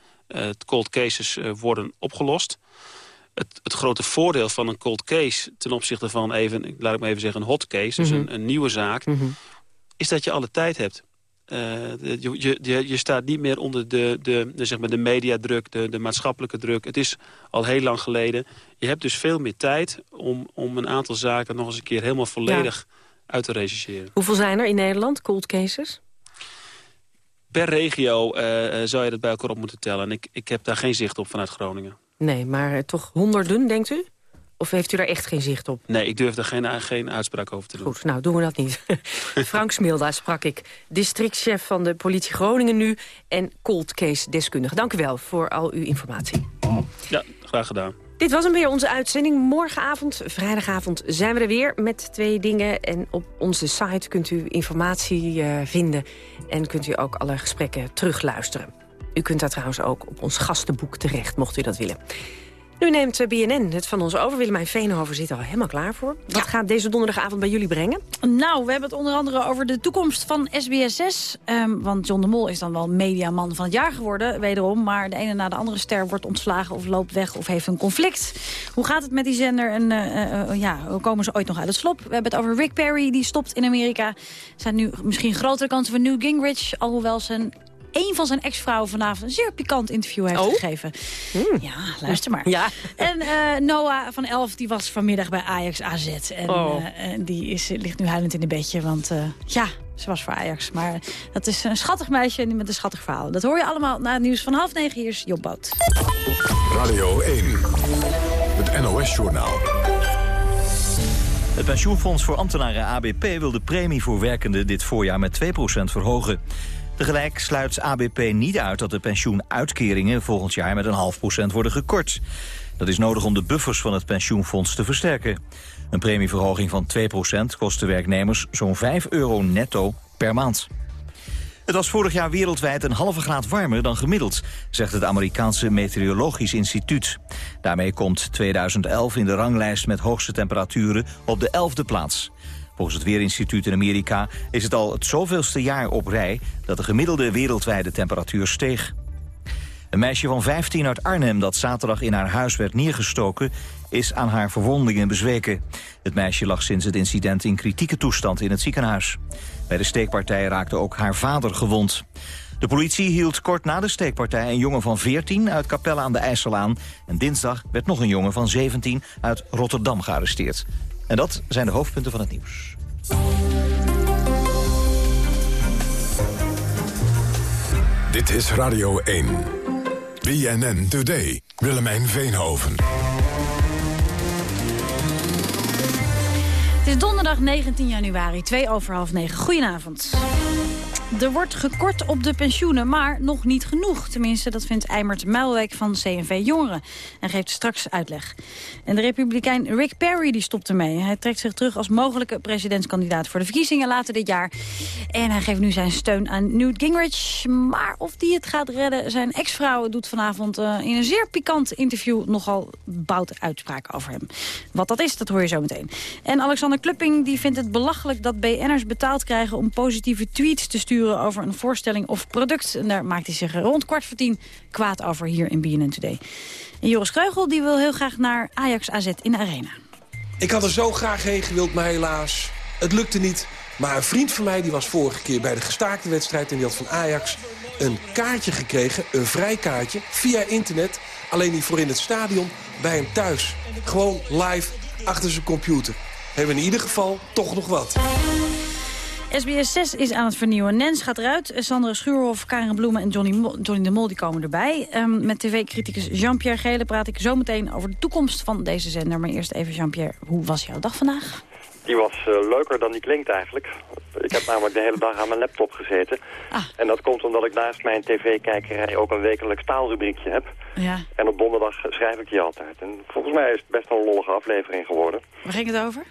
cold cases worden opgelost het, het, grote voordeel van een cold case ten opzichte van even, laat ik maar even zeggen, een hot case, dus mm -hmm. een, een, nieuwe zaak, mm -hmm. is dat je alle tijd hebt. Uh, je, je, je staat niet meer onder de, de, de, zeg maar de mediadruk, de, de maatschappelijke druk. Het is al heel lang geleden. Je hebt dus veel meer tijd om, om een aantal zaken nog eens een keer helemaal volledig ja. uit te rechercheren. Hoeveel zijn er in Nederland, cold cases? Per regio uh, zou je dat bij elkaar op moeten tellen. En ik, ik heb daar geen zicht op vanuit Groningen. Nee, maar toch honderden, denkt u? Of heeft u daar echt geen zicht op? Nee, ik durf daar geen, geen uitspraak over te doen. Goed, nou doen we dat niet. Frank Smilda sprak ik, districtchef van de politie Groningen nu... en cold case deskundige. Dank u wel voor al uw informatie. Ja, graag gedaan. Dit was hem weer, onze uitzending. Morgenavond, vrijdagavond, zijn we er weer met twee dingen. En op onze site kunt u informatie uh, vinden. En kunt u ook alle gesprekken terugluisteren. U kunt daar trouwens ook op ons gastenboek terecht, mocht u dat willen. Nu neemt eh, BNN het van ons over. Willemijn Veenhoven zit al helemaal klaar voor. Wat gaat deze donderdagavond bij jullie brengen? Nou, we hebben het onder andere over de toekomst van SBS6. Ehm, want John de Mol is dan wel mediaman van het jaar geworden, wederom. Maar de ene na de andere ster wordt ontslagen of loopt weg of heeft een conflict. Hoe gaat het met die zender en uh, ja, hoe komen ze ooit nog uit het slop? We hebben het over Rick Perry, die stopt in Amerika. Er zijn nu misschien grotere kansen voor Newt Gingrich... alhoewel zijn een van zijn ex-vrouwen vanavond een zeer pikant interview heeft oh. gegeven. Hmm. Ja, luister maar. Ja. En uh, Noah van Elf die was vanmiddag bij Ajax AZ. En oh. uh, die is, ligt nu huilend in een bedje, want uh, ja, ze was voor Ajax. Maar dat is een schattig meisje met een schattig verhaal. Dat hoor je allemaal na het nieuws van half negen. Hier is Job Boot. Radio 1, het NOS-journaal. Het pensioenfonds voor ambtenaren ABP wil de premie voor werkenden dit voorjaar met 2% verhogen. Tegelijk sluit ABP niet uit dat de pensioenuitkeringen volgend jaar met een half procent worden gekort. Dat is nodig om de buffers van het pensioenfonds te versterken. Een premieverhoging van 2% kost de werknemers zo'n 5 euro netto per maand. Het was vorig jaar wereldwijd een halve graad warmer dan gemiddeld, zegt het Amerikaanse Meteorologisch Instituut. Daarmee komt 2011 in de ranglijst met hoogste temperaturen op de 11e plaats. Volgens het Weerinstituut in Amerika is het al het zoveelste jaar op rij... dat de gemiddelde wereldwijde temperatuur steeg. Een meisje van 15 uit Arnhem dat zaterdag in haar huis werd neergestoken... is aan haar verwondingen bezweken. Het meisje lag sinds het incident in kritieke toestand in het ziekenhuis. Bij de steekpartij raakte ook haar vader gewond. De politie hield kort na de steekpartij een jongen van 14 uit Capelle aan de IJssel aan. En dinsdag werd nog een jongen van 17 uit Rotterdam gearresteerd. En dat zijn de hoofdpunten van het nieuws. Dit is Radio 1. BNN Today. Willemijn Veenhoven. Het is donderdag 19 januari, 2 over half 9. Goedenavond. Er wordt gekort op de pensioenen, maar nog niet genoeg. Tenminste, dat vindt Eimert Muilwijk van CNV Jongeren. En geeft straks uitleg. En de republikein Rick Perry die stopt ermee. Hij trekt zich terug als mogelijke presidentskandidaat voor de verkiezingen later dit jaar. En hij geeft nu zijn steun aan Newt Gingrich. Maar of die het gaat redden, zijn ex-vrouw doet vanavond uh, in een zeer pikant interview nogal bout uitspraken over hem. Wat dat is, dat hoor je zo meteen. En Alexander Klupping die vindt het belachelijk dat BN'ers betaald krijgen om positieve tweets te sturen over een voorstelling of product. En daar maakt hij zich rond kwart voor tien kwaad over hier in BNN Today. En Joris Kreugel die wil heel graag naar Ajax AZ in de Arena. Ik had er zo graag heen gewild, maar helaas, het lukte niet. Maar een vriend van mij die was vorige keer bij de gestaakte wedstrijd... en die had van Ajax een kaartje gekregen, een vrij kaartje, via internet. Alleen niet voor in het stadion, bij hem thuis. Gewoon live achter zijn computer. Hebben in ieder geval toch nog wat. SBS 6 is aan het vernieuwen. Nens gaat eruit. Sandra Schuurhoff, Karen Bloemen en Johnny, Johnny de Mol die komen erbij. Um, met tv-criticus Jean-Pierre Gele praat ik zo meteen over de toekomst van deze zender. Maar eerst even Jean-Pierre, hoe was jouw dag vandaag? Die was uh, leuker dan die klinkt eigenlijk. Ik heb namelijk de hele dag aan mijn laptop gezeten. Ah. En dat komt omdat ik naast mijn tv-kijkerij ook een wekelijks taalrubriekje heb. Ja. En op donderdag schrijf ik die altijd. En volgens mij is het best wel een lollige aflevering geworden. Waar ging het over?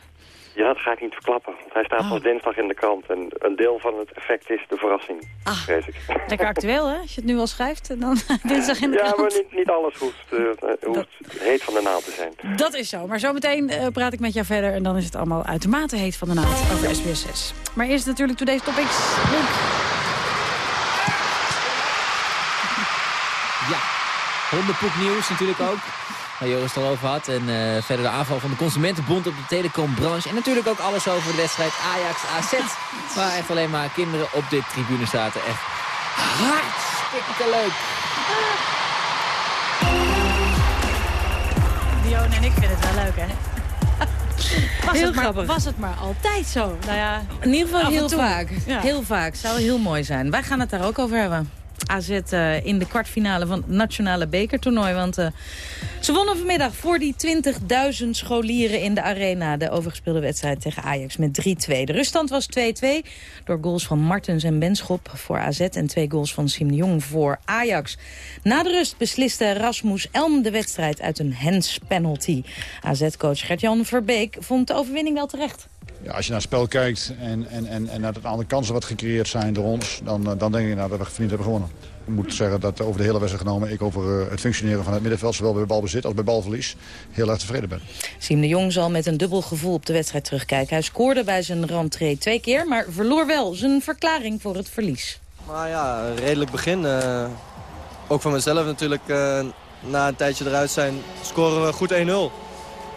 Ja, dat ga ik niet verklappen. Want hij staat oh. dinsdag in de krant. En een deel van het effect is de verrassing, ah, vrees ik. Lekker actueel, hè? Als je het nu al schrijft, dan dinsdag in de ja, krant. Ja, maar niet, niet alles hoeft, uh, hoeft heet van de naald te zijn. Dat is zo. Maar zometeen uh, praat ik met jou verder. En dan is het allemaal uitermate heet van de naald over SBS 6. Maar eerst natuurlijk Today's Topics. Link. Ja, hondenpoep nieuws natuurlijk ook waar Joris het al over had. En uh, verder de aanval van de Consumentenbond op de telecombranche. En natuurlijk ook alles over de wedstrijd Ajax-AZ. Waar echt alleen maar kinderen op de tribune zaten. Echt hartstikke leuk. Dion en ik vinden het wel leuk, hè? Was heel het maar, grappig. Was het maar altijd zo? Nou ja, In ieder geval heel vaak. Ja. Heel vaak. Zou heel mooi zijn. Wij gaan het daar ook over hebben. AZ uh, in de kwartfinale van het nationale bekertoernooi. Want uh, ze wonnen vanmiddag voor die 20.000 scholieren in de arena... de overgespeelde wedstrijd tegen Ajax met 3-2. De ruststand was 2-2 door goals van Martens en Benschop voor AZ... en twee goals van Siem de Jong voor Ajax. Na de rust besliste Rasmus Elm de wedstrijd uit een hands penalty. AZ-coach Gert-Jan Verbeek vond de overwinning wel terecht. Ja, als je naar het spel kijkt en, en, en, en naar het aantal kansen wat gecreëerd zijn door ons... dan, dan denk ik nou, dat we verdiend hebben gewonnen. Ik moet zeggen dat over de hele wedstrijd genomen... ik over eh, het functioneren van het middenveld... zowel bij balbezit als bij balverlies heel erg tevreden ben. Siem de Jong zal met een dubbel gevoel op de wedstrijd terugkijken. Hij scoorde bij zijn rentree twee keer, maar verloor wel zijn verklaring voor het verlies. Maar ja, redelijk begin. Uh, ook van mezelf natuurlijk. Uh, na een tijdje eruit zijn scoren we goed 1-0.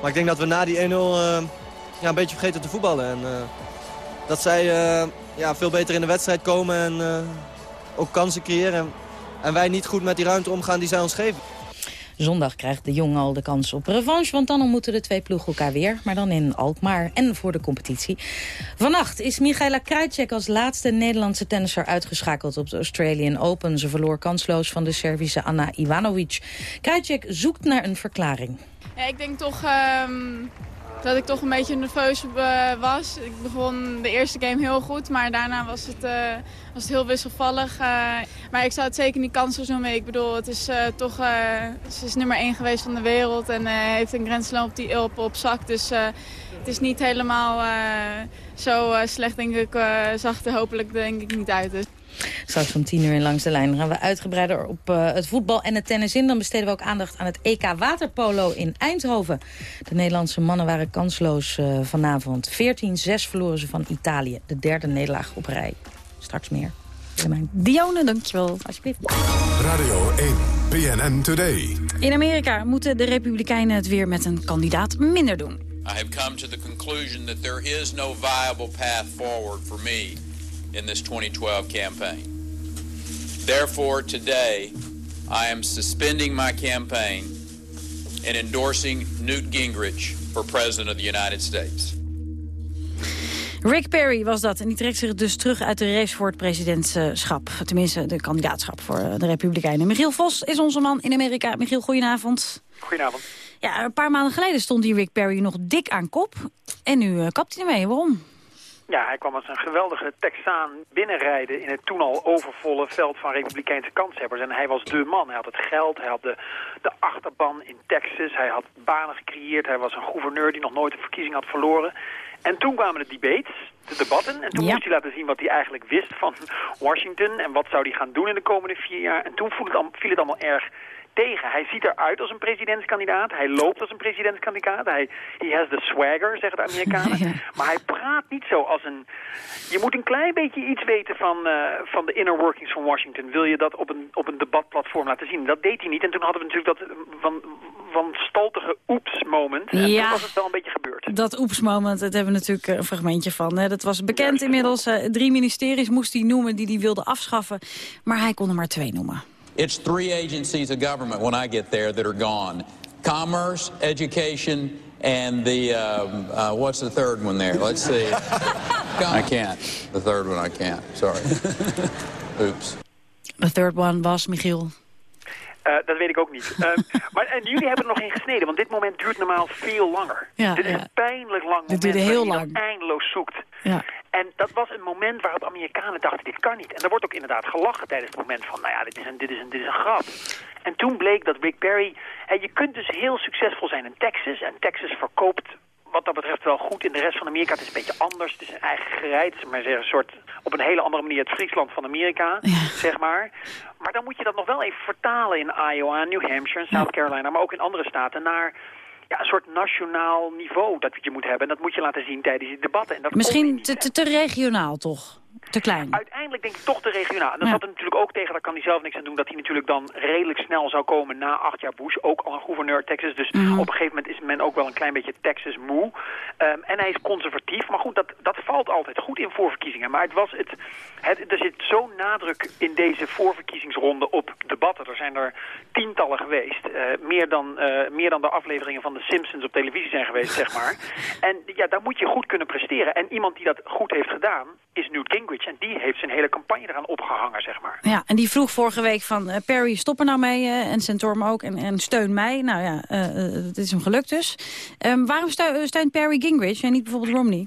Maar ik denk dat we na die 1-0 uh, ja, een beetje vergeten te voetballen. En, dat zij ja, veel beter in de wedstrijd komen en ook kansen creëren. En wij niet goed met die ruimte omgaan die zij ons geven. Zondag krijgt de Jong al de kans op revanche, want dan ontmoeten de twee ploegen elkaar weer. Maar dan in Alkmaar en voor de competitie. Vannacht is Michaela Krajcek als laatste Nederlandse tennisser uitgeschakeld op de Australian Open. Ze verloor kansloos van de Servische Anna Ivanovic. Krajcek zoekt naar een verklaring. Ja, ik denk toch... Um dat ik toch een beetje nerveus uh, was. Ik begon de eerste game heel goed, maar daarna was het, uh, was het heel wisselvallig. Uh, maar ik zou het zeker niet kansloos noemen. Ik bedoel, het is toch, ze is nummer 1 geweest van de wereld en heeft een Slam op, die, op, op zak. Dus het is niet helemaal zo slecht, denk ik. zag er hopelijk denk ik niet uit. Dus. Straks om tien uur in Langs de Lijn gaan we uitgebreider op uh, het voetbal en het tennis in. Dan besteden we ook aandacht aan het EK Waterpolo in Eindhoven. De Nederlandse mannen waren kansloos uh, vanavond. 14-6 verloren ze van Italië. De derde nederlaag op rij. Straks meer. Dione, dankjewel. Alsjeblieft. Radio 1, PNN Today. In Amerika moeten de Republikeinen het weer met een kandidaat minder doen. I have come to the conclusion that there is no viable path forward for me in this 2012 campaign. Therefore, today, I am suspending my campaign and endorsing Newt Gingrich for President of the United States. Rick Perry was dat. En die trekt zich dus terug uit de race voor het presidentschap. Tenminste, de kandidaatschap voor de Republikeinen. Michiel Vos is onze man in Amerika. Michiel, goedenavond. Goedenavond. Ja, een paar maanden geleden stond die Rick Perry nog dik aan kop. En nu uh, kapt hij ermee. Waarom? Ja, hij kwam als een geweldige Texaan binnenrijden in het toen al overvolle veld van republikeinse kanshebbers. En hij was de man. Hij had het geld, hij had de, de achterban in Texas, hij had banen gecreëerd. Hij was een gouverneur die nog nooit een verkiezing had verloren. En toen kwamen de debates, de debatten. En toen moest hij laten zien wat hij eigenlijk wist van Washington. En wat zou hij gaan doen in de komende vier jaar. En toen viel het, viel het allemaal erg tegen. Hij ziet eruit als een presidentskandidaat. Hij loopt als een presidentskandidaat. Hij he has the swagger, zeggen de Amerikanen. Maar hij praat niet zo als een... Je moet een klein beetje iets weten van, uh, van de inner workings van Washington. Wil je dat op een, op een debatplatform laten zien? Dat deed hij niet. En toen hadden we natuurlijk dat van, van staltige oeps-moment. En ja, toen was het wel een beetje gebeurd. Dat oeps-moment, dat hebben we natuurlijk een fragmentje van. Hè. Dat was bekend inmiddels. Uh, drie ministeries moest hij noemen die hij wilde afschaffen. Maar hij kon er maar twee noemen. It's three agencies of government when I get there that are gone. Commerce, education, and the, um, uh, what's the third one there? Let's see. I can't. The third one I can't. Sorry. Oops. The third one was, Michiel. Uh, dat weet ik ook niet. Uh, maar en jullie hebben er nog in gesneden, want dit moment duurt normaal veel langer. Ja, dit is ja. een pijnlijk lang moment dit duurde heel lang. eindeloos zoekt. Ja. En dat was een moment waarop Amerikanen dachten, dit kan niet. En er wordt ook inderdaad gelachen tijdens het moment van, nou ja, dit is een, dit is een, dit is een grap. En toen bleek dat Rick Perry... En je kunt dus heel succesvol zijn in Texas. En Texas verkoopt wat dat betreft wel goed. In de rest van Amerika het is een beetje anders. Het is een eigen gereid, maar een soort op een hele andere manier het Friesland van Amerika, zeg maar. Maar dan moet je dat nog wel even vertalen in Iowa, New Hampshire en South Carolina, maar ook in andere staten naar ja, een soort nationaal niveau dat je moet hebben. En dat moet je laten zien tijdens die debatten. En dat Misschien te, te, te regionaal toch? Te klein. Uiteindelijk denk ik toch te regionaal. En dat zat er natuurlijk ook tegen, daar kan hij zelf niks aan doen... dat hij natuurlijk dan redelijk snel zou komen na acht jaar Bush. Ook al een gouverneur Texas. Dus Mhm. op een gegeven moment is men ook wel een klein beetje Texas moe. Ehm, en hij is conservatief. Maar goed, dat, dat valt altijd goed in voorverkiezingen. Maar het was het, het, er zit zo'n nadruk in deze voorverkiezingsronde op debatten. Er zijn er tientallen geweest. Eh, meer, dan, eh, meer dan de afleveringen van The Simpsons op televisie zijn geweest, zeg maar. En ja, daar moet je goed kunnen presteren. En iemand die dat goed heeft gedaan is Newt En die heeft zijn hele campagne eraan opgehangen, zeg maar. Ja, en die vroeg vorige week van eh, Perry, stop er nou mee eh, en Santorum ook en, en steun mij. Nou ja, eh, het is hem gelukt dus. Ehm, waarom steunt Perry Gingrich en niet bijvoorbeeld Romney?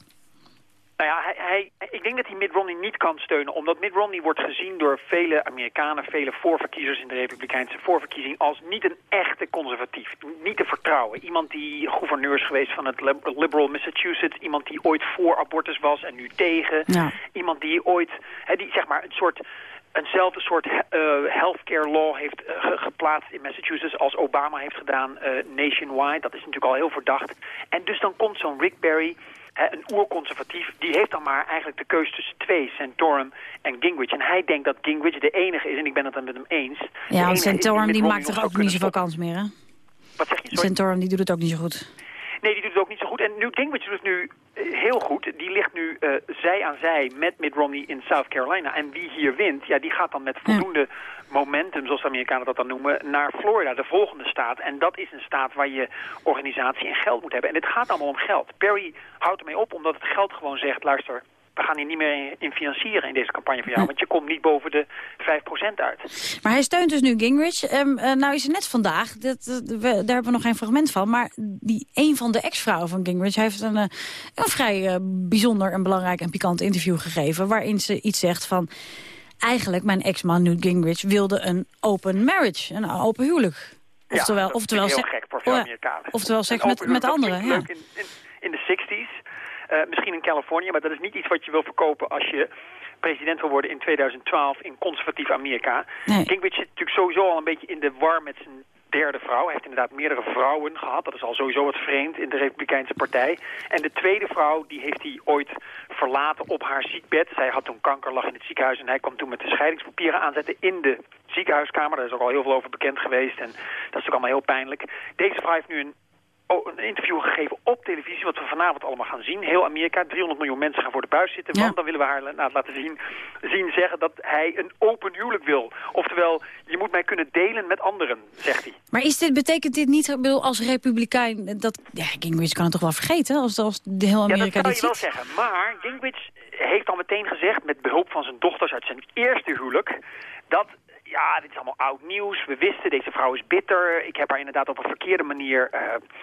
Nou ja, hij, hij, ik denk dat hij Mitt Romney niet kan steunen. Omdat Mitt Romney wordt gezien door vele Amerikanen, vele voorverkiezers in de Republikeinse voorverkiezing... als niet een echte conservatief. Niet te vertrouwen. Iemand die gouverneur is geweest van het lib- liberal Massachusetts. Iemand die ooit voor abortus was en nu tegen. Ja. Iemand die ooit, die zeg maar een soort eenzelfde soort uh, healthcare law heeft uh, geplaatst in Massachusetts als Obama heeft gedaan uh, nationwide. Dat is natuurlijk al heel verdacht. En dus dan komt zo'n Rick Barry, een oerconservatief, die heeft dan maar eigenlijk de keus tussen twee, Santorum en Gingrich. En hij denkt dat Gingrich de enige is, en ik ben het dan met hem eens. Ja, want Santorum die maakt toch ook niet zoveel kans meer, hè? Wat zeg je? Santorum die doet het ook niet zo goed. Nee, die doet het ook niet zo goed. En Newt Gingrich doet het nu heel goed. Die ligt nu uh, zij aan zij met Mitt Romney in South Carolina. En wie hier wint, ja, die gaat dan met voldoende momentum, zoals de Amerikanen dat dan noemen, naar Florida, de volgende staat. En dat is een staat waar je organisatie en geld moet hebben. En het gaat allemaal om geld. Perry houdt ermee op omdat het geld gewoon zegt, luister, we gaan hier niet meer in financieren in deze campagne van jou. Want je komt niet boven de 5% uit. Maar hij steunt dus nu Gingrich. Um, uh, nou is er net vandaag, dat, we, daar hebben we nog geen fragment van... maar die, een van de ex-vrouwen van Gingrich heeft een, een vrij uh, bijzonder en belangrijk en pikant interview gegeven... waarin ze iets zegt van... Eigenlijk, mijn ex-man Newt Gingrich wilde een open marriage, een open huwelijk. Oftewel, ja, oftewel, heel gek voor veel oh, Amerikanen. Oftewel seks met, met anderen. Ja. Leuk in, in, in de 60s. Uh, misschien in Californië, maar dat is niet iets wat je wil verkopen als je president wil worden in 2012 in conservatief Amerika. Nee. Gingrich zit natuurlijk sowieso al een beetje in de war met zijn derde vrouw. Hij heeft inderdaad meerdere vrouwen gehad. Dat is al sowieso wat vreemd in de Republikeinse partij. En de tweede vrouw, die heeft hij ooit verlaten op haar ziekbed. Zij had toen kanker, lag in het ziekenhuis en hij kwam toen met de scheidingspapieren aanzetten in de ziekenhuiskamer. Daar is ook al heel veel over bekend geweest en dat is natuurlijk allemaal heel pijnlijk. Deze vrouw heeft nu een een interview gegeven op televisie, wat we vanavond allemaal gaan zien. Heel Amerika, 300 miljoen mensen gaan voor de buis zitten. Ja. Want dan willen we haar nou, laten zien, zien zeggen dat hij een open huwelijk wil. Oftewel, je moet mij kunnen delen met anderen, zegt hij. Maar is dit, betekent dit niet, bedoel, als republikein... dat ja, Gingrich kan het toch wel vergeten als, als de heel Amerika ja, dat zou je ziet? wel zeggen. Maar Gingrich heeft al meteen gezegd, met behulp van zijn dochters uit zijn eerste huwelijk... dat ja, dit is allemaal oud nieuws. We wisten, deze vrouw is bitter. Ik heb haar inderdaad op een verkeerde manier uh,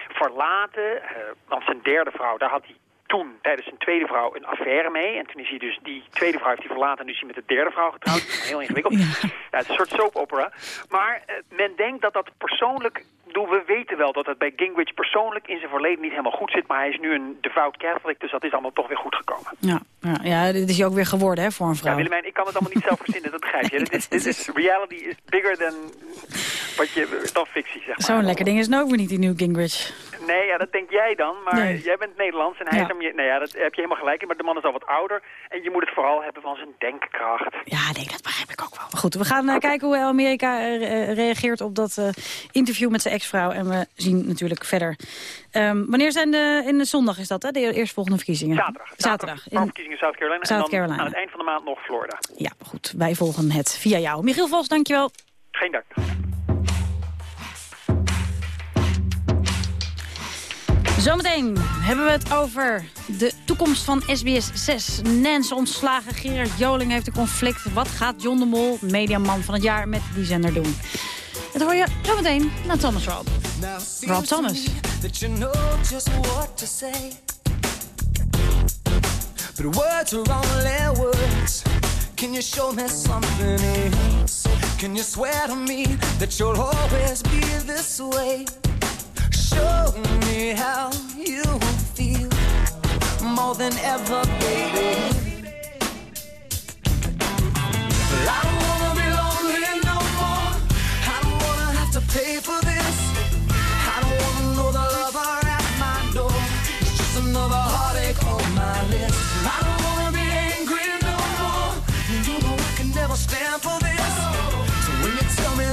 verlaten. Uh, want zijn derde vrouw, daar had hij toen tijdens zijn tweede vrouw een affaire mee. En toen is hij dus, die tweede vrouw heeft hij verlaten en nu is hij met de derde vrouw getrouwd. Dat is heel ingewikkeld. Ja. het is een soort soap opera. Maar uh, men denkt dat dat persoonlijk, bedoel, we weten wel dat het bij Gingrich persoonlijk in zijn verleden niet helemaal goed zit. Maar hij is nu een devout Catholic, dus dat is allemaal toch weer goed gekomen. Ja, ja, ja dit is hij ook weer geworden hè, voor een vrouw. Ja, Willemijn, ik kan het allemaal niet zelf verzinnen, dat begrijp je. Nee, dit, is, dit is, reality is bigger than, wat je, dan fictie, zeg maar. Zo'n lekker ding is nou ook weer niet, die New Gingrich. Nee, ja, dat denk jij dan. Maar Nee. jij bent Nederlands en hij Ja. is hem... Nou ja, dat heb je helemaal gelijk in. Maar de man is al wat ouder. En je moet het vooral hebben van zijn denkkracht. Ja, nee, dat begrijp ik ook wel. Maar goed, we gaan eh, kijken hoe Amerika eh, reageert op dat eh, interview met zijn ex-vrouw. En we zien natuurlijk verder. Ehm, wanneer zijn de... In de zondag is dat, hè? De eerstvolgende verkiezingen? Zaterdag. Zaterdag. Paar In- verkiezingen South Carolina. South en dan Carolina. aan het eind van de maand nog Florida. Ja, goed. Wij volgen het via jou. Michiel Vos, dankjewel. Geen dank. Zometeen hebben we het over de toekomst van SBS 6. Nens ontslagen, Gerard Joling heeft een conflict. Wat gaat John de Mol, mediaman van het jaar, met die zender doen? Dat hoor je zometeen naar Thomas Rob. Rob Thomas. That you know just what to say. But words are only words. Can you show me something else? Can you swear to me that you'll always be this way? Show me how you feel more than ever, baby.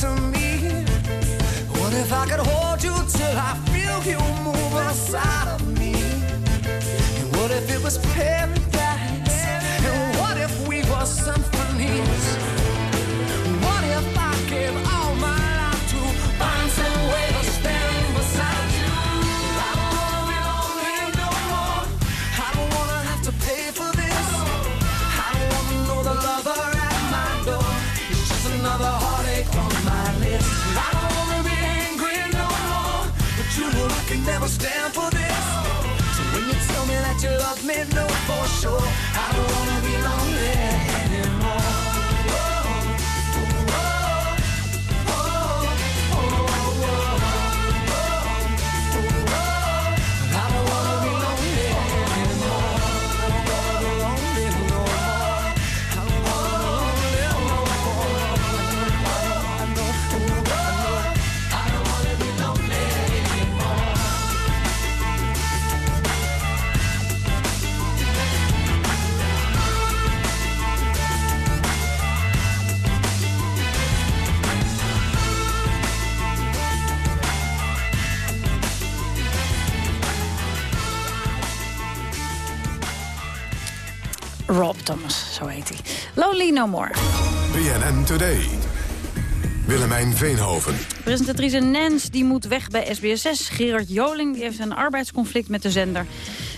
to me? What if I could hold you till I feel you move inside of me? And what if it was paradise? No More. BNN Today. Willemijn Veenhoven. Presentatrice Nens die moet weg bij SBS6. Gerard Joling die heeft een arbeidsconflict met de zender.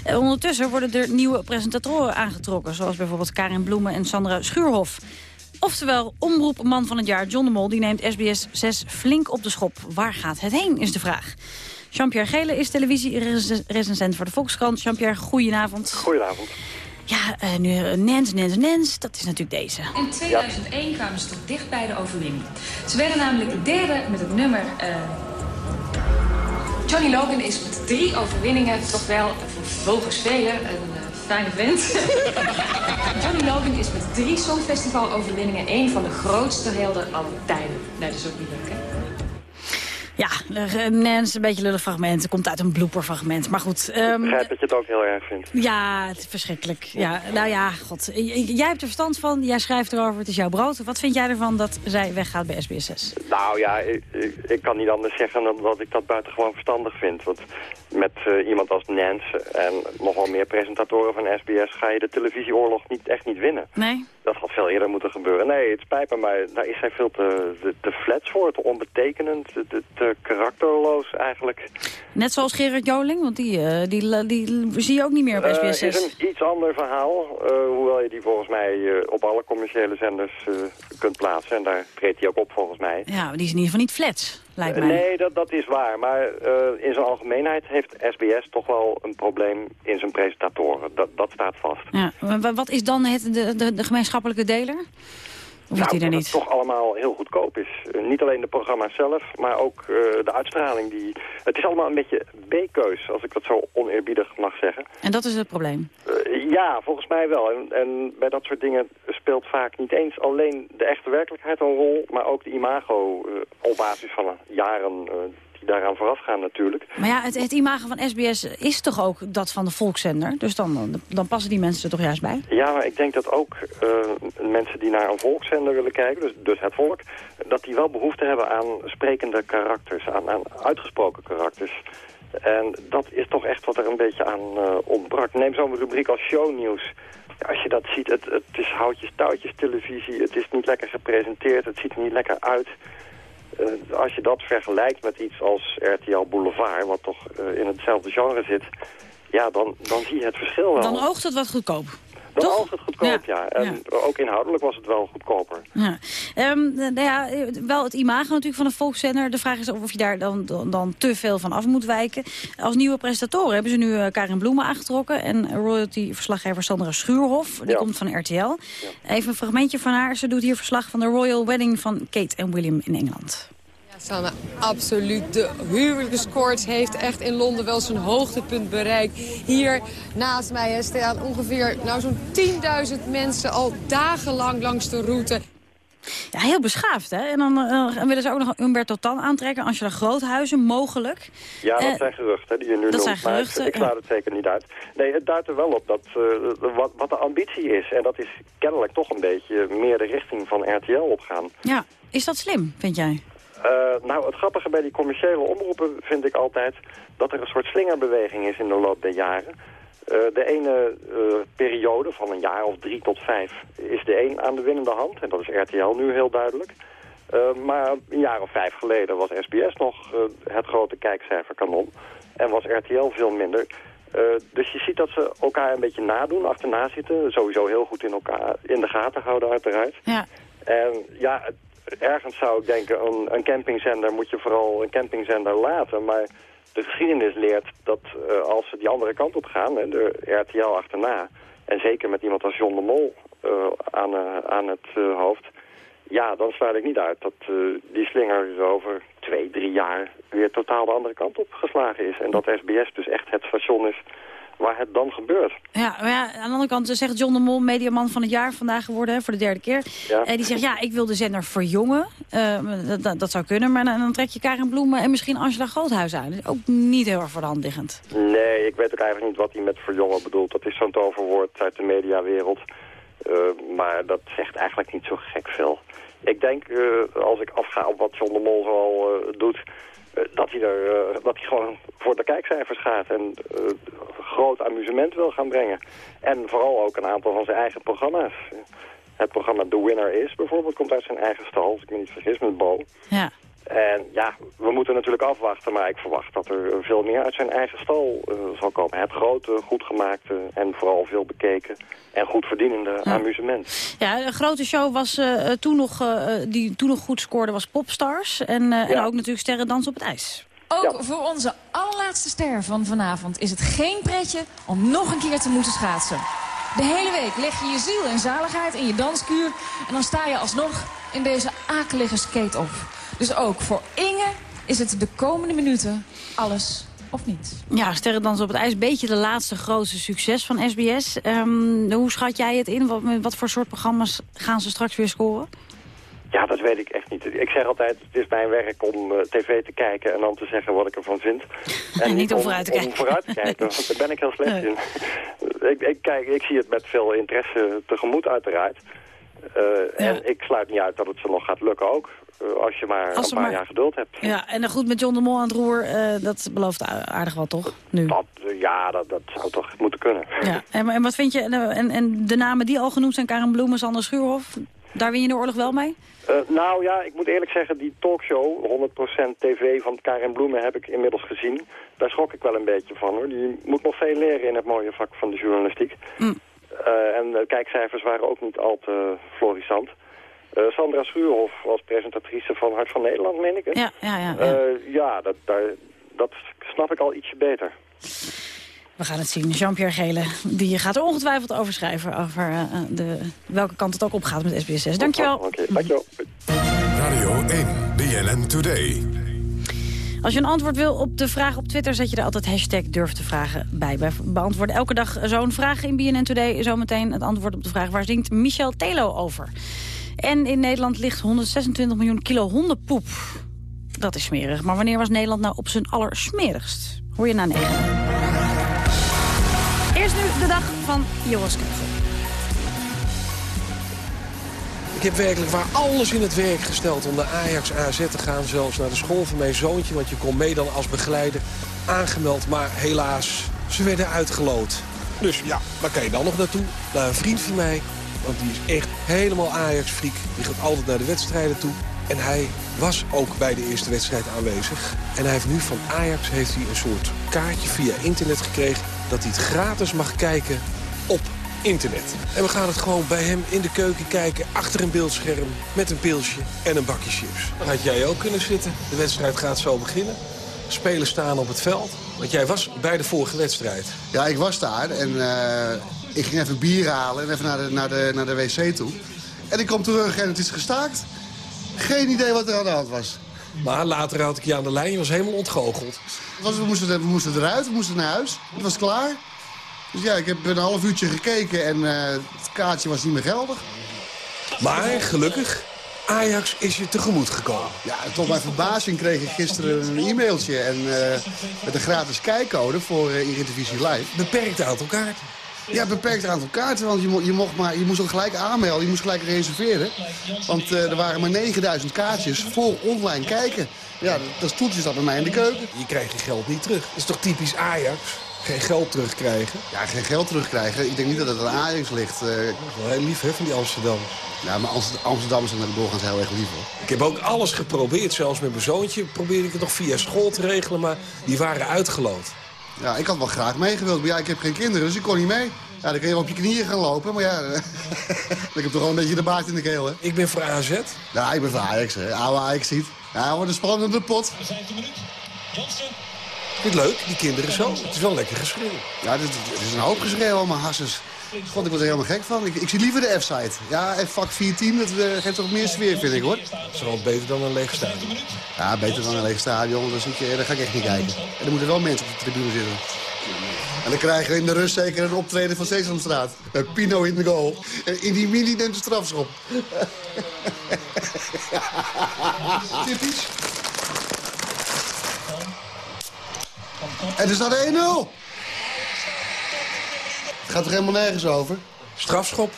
Eh, ondertussen worden er nieuwe presentatoren aangetrokken... zoals bijvoorbeeld Karin Bloemen en Sandra Schuurhof. Oftewel, omroepman van het jaar John de Mol... die neemt SBS 6 flink op de schop. Waar gaat het heen, is de vraag. Jean-Pierre Gele is televisierecensent voor de Volkskrant. Jean-Pierre, goedenavond. Goedenavond. Ja, eh, nu eh, Nens, Nens, Nens, dat is natuurlijk deze. In 2001 kwamen ze tot dicht bij de overwinning. Ze werden namelijk derde met het nummer... eh, Johnny Logan is met drie overwinningen toch wel, volgens velen, een fijne vent. Johnny Logan is met drie Songfestival-overwinningen een van de grootste helden aller tijden. Nee, dat is ook niet leuk? Ja, eh, Nens, een beetje lullig fragment. Het komt uit een blooperfragment. Maar goed. ehm, Ik begrijp dat je het ook heel erg vindt. ja, het is verschrikkelijk. Ja, nou ja, god. Jij hebt er verstand van. Jij schrijft erover. Het is jouw brood. Wat vind jij ervan dat zij weggaat bij SBS6? Nou ja, ik, kan niet anders zeggen dan dat ik dat buitengewoon verstandig vind. Want met eh, iemand als Nance en nogal meer presentatoren van SBS ga je de televisieoorlog niet, echt niet winnen. Nee? Dat had veel eerder moeten gebeuren. Nee, het spijt me, maar daar is zij veel te, te, te flats voor, te onbetekenend, te, te, te karakterloos eigenlijk. Net zoals Gerard Joling, want die, eh, die, die, zie je ook niet meer op Eh, SBS6. is een iets ander verhaal, eh, hoewel je die volgens mij op alle commerciële zenders kunt plaatsen. En daar treedt hij ook op volgens mij. Ja, maar die is in ieder geval niet flats, lijkt mij. Nee, dat, dat is waar. Maar eh, in zijn algemeenheid heeft SBS toch wel een probleem in zijn presentatoren. Dat, dat staat vast. Ja, wa- wa- wat is dan het, de, de, de gemeenschappelijke deler? Of er dat niet? het toch allemaal heel goedkoop is. Eh, niet alleen de programma's zelf, maar ook eh, de uitstraling. Die... Het is allemaal een beetje B-keus, als ik dat zo oneerbiedig mag zeggen. En dat is het probleem. Eh, ja, volgens mij wel. En, en bij dat soort dingen speelt vaak niet eens alleen de echte werkelijkheid een rol, maar ook de imago op basis van jaren daaraan voorafgaan natuurlijk. Maar ja, het, het imago van SBS is toch ook dat van de volkszender? Dus dan, dan passen die mensen er toch juist bij? Ja, maar ik denk dat ook eh, mensen die naar een volkszender willen kijken, dus, dus het volk, dat die wel behoefte hebben aan sprekende karakters, aan, aan uitgesproken karakters. En dat is toch echt wat er een beetje aan eh, ontbrak. Neem zo'n rubriek als shownieuws. Ja, als je dat ziet, het, het is houtjes-touwtjes televisie, het is niet lekker gepresenteerd, het ziet er niet lekker uit. Eh, als je dat vergelijkt met iets als RTL Boulevard, wat toch eh, in hetzelfde genre zit, ja, dan, dan zie je het verschil wel. Dan oogt het wat goedkoop. Dan Toch? oogt het goedkoop, ja. En ook inhoudelijk was het wel goedkoper. Ja. Ehm, nou ja, wel het imago natuurlijk van een volkszender. De vraag is of je daar dan, dan, dan te veel van af moet wijken. Als nieuwe presentatoren hebben ze nu eh, Karin Bloemen aangetrokken... en royalty-verslaggever Sandra Schuurhof. Die komt van RTL. Even een fragmentje van haar. Ze doet hier verslag van de royal wedding van Kate en William in Engeland. Sanne, absoluut. De huwelijkskoorts heeft echt in Londen wel zijn hoogtepunt bereikt. Hier naast mij staan ongeveer nou, zo'n 10.000 mensen al dagenlang langs de route. Ja, heel beschaafd, hè? En dan eh, willen ze ook nog Umberto Tan aantrekken. Angela Groothuizen, mogelijk. Ja, dat Eh, zijn geruchten die je nu dat noemt. zijn maar geruchten, ik, ja. sluit het zeker niet uit. Nee, het duidt er wel op dat, eh, wat, wat de ambitie is. En dat is kennelijk toch een beetje meer de richting van RTL opgaan. Ja, is dat slim, vind jij? Eh, nou, het grappige bij die commerciële omroepen vind ik altijd... dat er een soort slingerbeweging is in de loop der jaren. Eh, de ene eh, periode van een jaar of drie tot vijf is de een aan de winnende hand. En dat is RTL nu heel duidelijk. Maar een jaar of vijf geleden was SBS nog het grote kijkcijferkanon. En was RTL veel minder. Dus je ziet dat ze elkaar een beetje nadoen, achterna zitten. Sowieso heel goed in elkaar in de gaten houden uiteraard. Ja. En ja, ergens zou ik denken, een, een campingzender moet je vooral een campingzender laten. Maar de geschiedenis leert dat eh, als ze die andere kant op gaan, hè, de RTL achterna... en zeker met iemand als John de Mol eh, aan, eh, aan het hoofd... ja, dan sluit ik niet uit dat die slinger over twee, drie jaar... weer totaal de andere kant op geslagen is. En dat SBS dus echt het station is waar het dan gebeurt. Ja, maar ja, aan de andere kant zegt John de Mol, mediaman van het jaar vandaag geworden, hè, voor de derde keer. Ja. Eh, die zegt, ja, ik wil de zender verjongen. Eh, dat, dat, dat zou kunnen, maar dan, dan trek je Karin Bloemen en misschien Angela Groothuis aan. Dat is ook niet heel erg voor de hand liggend. Nee, ik weet ook eigenlijk niet wat hij met verjongen bedoelt. Dat is zo'n toverwoord uit de mediawereld. Eh, maar dat zegt eigenlijk niet zo gek veel. Ik denk, eh, als ik afga op wat John de Mol zoal eh, doet... eh, dat, hij er, eh, dat hij gewoon voor de kijkcijfers gaat en eh, groot amusement wil gaan brengen. En vooral ook een aantal van zijn eigen programma's. Het programma The Winner Is bijvoorbeeld komt uit zijn eigen stal, als ik me niet vergis, met Bo. Ja. En ja, we moeten natuurlijk afwachten, maar ik verwacht dat er veel meer uit zijn eigen stal eh, zal komen. Het grote, goed gemaakte en vooral veel bekeken en goed verdienende amusement. Ja, een grote show was eh, toen nog, eh, die toen nog goed scoorde was Popstars. En, eh, en ook natuurlijk Sterren Dans op het IJs. Ook voor onze allerlaatste ster van vanavond is het geen pretje om nog een keer te moeten schaatsen. De hele week leg je je ziel en zaligheid in je danskuur en dan sta je alsnog in deze akelige skate-off. Dus ook voor Inge is het de komende minuten alles of niets. Ja, Sterren Dans op het IJs, beetje de laatste grootste succes van SBS. Ehm, hoe schat jij het in? Wat, wat voor soort programma's gaan ze straks weer scoren? Ja, dat weet ik echt niet. Ik zeg altijd, het is mijn werk om eh, tv te kijken en dan te zeggen wat ik ervan vind. En Niet om vooruit te kijken. Om vooruit te kijken, want daar ben ik heel slecht in. ik, ik, kijk, ik zie het met veel interesse tegemoet uiteraard. Eh, En ik sluit niet uit dat het ze nog gaat lukken ook. eh, als je maar Als een paar maar- jaar geduld hebt. Ja, en dan goed met John de Mol aan het roer, eh, dat belooft aardig wat, toch? Nu. Dat, ja, dat, dat zou toch moeten kunnen. Ja. En, en wat vind je, en, en de namen die al genoemd zijn, Karen Bloemen, Sander Schuurhof, daar win je de oorlog wel mee? Nou ja, ik moet eerlijk zeggen, die talkshow, 100% tv van Karin Bloemen, heb ik inmiddels gezien. Daar schrok ik wel een beetje van hoor. Die moet nog veel leren in het mooie vak van de journalistiek. Eh, en de kijkcijfers waren ook niet al te florissant. Eh, Sandra Schuurhof was presentatrice van Hart van Nederland, meen ik het? Ja, ja, ja. Eh, ja dat, daar, dat snap ik al ietsje beter. We gaan het zien. Jean-Pierre Gele, die gaat er ongetwijfeld over schrijven... over eh, de, welke kant het ook opgaat met SBS6. Dankjewel. Oké, dankjewel. Radio 1, BNN Today. Als je een antwoord wil op de vraag op Twitter... zet je er altijd hashtag durf te vragen bij. Wij beantwoorden elke dag zo'n vraag in BNN Today. Zometeen het antwoord op de vraag... waar zingt Michel Telo over? En in Nederland ligt 126 miljoen kilo hondenpoep. Dat is smerig. Maar wanneer was Nederland nou op zijn allersmerigst? Hoor je na negen. Eerst nu de dag van Joris Keugel. Ik heb werkelijk waar alles in het werk gesteld om naar Ajax AZ te gaan. Zelfs naar de school van mijn zoontje, want je kon mee dan als begeleider. Aangemeld, maar helaas, ze werden uitgeloot. Dus ja, waar kan je dan nog naartoe? Naar een vriend van mij, want die is echt helemaal Ajax-friek. Die gaat altijd naar de wedstrijden toe. En hij was ook bij de eerste wedstrijd aanwezig. En hij heeft nu van Ajax heeft hij een soort kaartje via internet gekregen... dat hij het gratis mag kijken op internet. En we gaan het gewoon bij hem in de keuken kijken, achter een beeldscherm... met een pilsje en een bakje chips. Dan had jij ook kunnen zitten. De wedstrijd gaat zo beginnen. Spelers staan op het veld. Want jij was bij de vorige wedstrijd. Ja, ik was daar en eh, ik ging even bier halen en even naar de, naar, de, naar de wc toe. En ik kom terug en het is gestaakt. Geen idee wat er aan de hand was. Maar later had ik je aan de lijn, je was helemaal ontgoocheld. We, moesten, we moesten eruit, we moesten naar huis. Het was klaar. Dus ja, ik heb een half uurtje gekeken en eh, het kaartje was niet meer geldig. Maar gelukkig, Ajax is je tegemoet gekomen. Ja, tot mijn verbazing kreeg ik gisteren een e-mailtje en, uh, met een gratis kijkcode voor uh, Eredivisie Live. Beperkt aantal kaarten. Ja, beperkt aantal kaarten, want je, mo je, mocht maar, je moest ook gelijk aanmelden, je moest gelijk reserveren. Want uh, er waren maar 9000 kaartjes voor online kijken. Ja, dat stoeltje staat bij mij in de keuken. Je krijgt je geld niet terug. Dat is toch typisch Ajax? Geen geld terugkrijgen? Ja, geen geld terugkrijgen. Ik denk niet dat het aan Ajax ligt. Uh... Wel heel lief hè, van die Amsterdammers. Ja, maar Amsterdammers zijn doorgaans heel erg lief hoor. Ik heb ook alles geprobeerd. Zelfs met mijn zoontje probeerde ik het nog via school te regelen. Maar die waren uitgeloot. Ja, ik had wel graag meegewild. Maar ja, ik heb geen kinderen, dus ik kon niet mee. Ja, dan kun je op je knieën gaan lopen. Maar ja, ik heb toch wel een beetje de baard in de keel, hè? Ik ben voor AZ. Ja, ik ben voor Ajax, hè. Oude Ajax ziet. Ja, wordt een spannende pot. Vind het leuk, die kinderen zo? Het is wel lekker geschreeuw. Ja, het, is een hoop geschreeuw allemaal hassers. God, ik word er helemaal gek van. Ik, ik zie liever de F-site. Ja, F-vak 14, dat uh, geeft toch meer sfeer, vind ik, hoor. Dat is wel beter dan een leeg stadion. Ja, beter dan een leeg stadion. Je, dan ga ik echt niet kijken. En er moeten wel mensen op de tribune zitten. En dan krijgen we in de rust zeker een optreden van Sesamstraat. Met Pino in de goal. En in die mini neemt de strafschop. Typisch. En er staat 1-0. Het gaat er helemaal nergens over. Strafschop.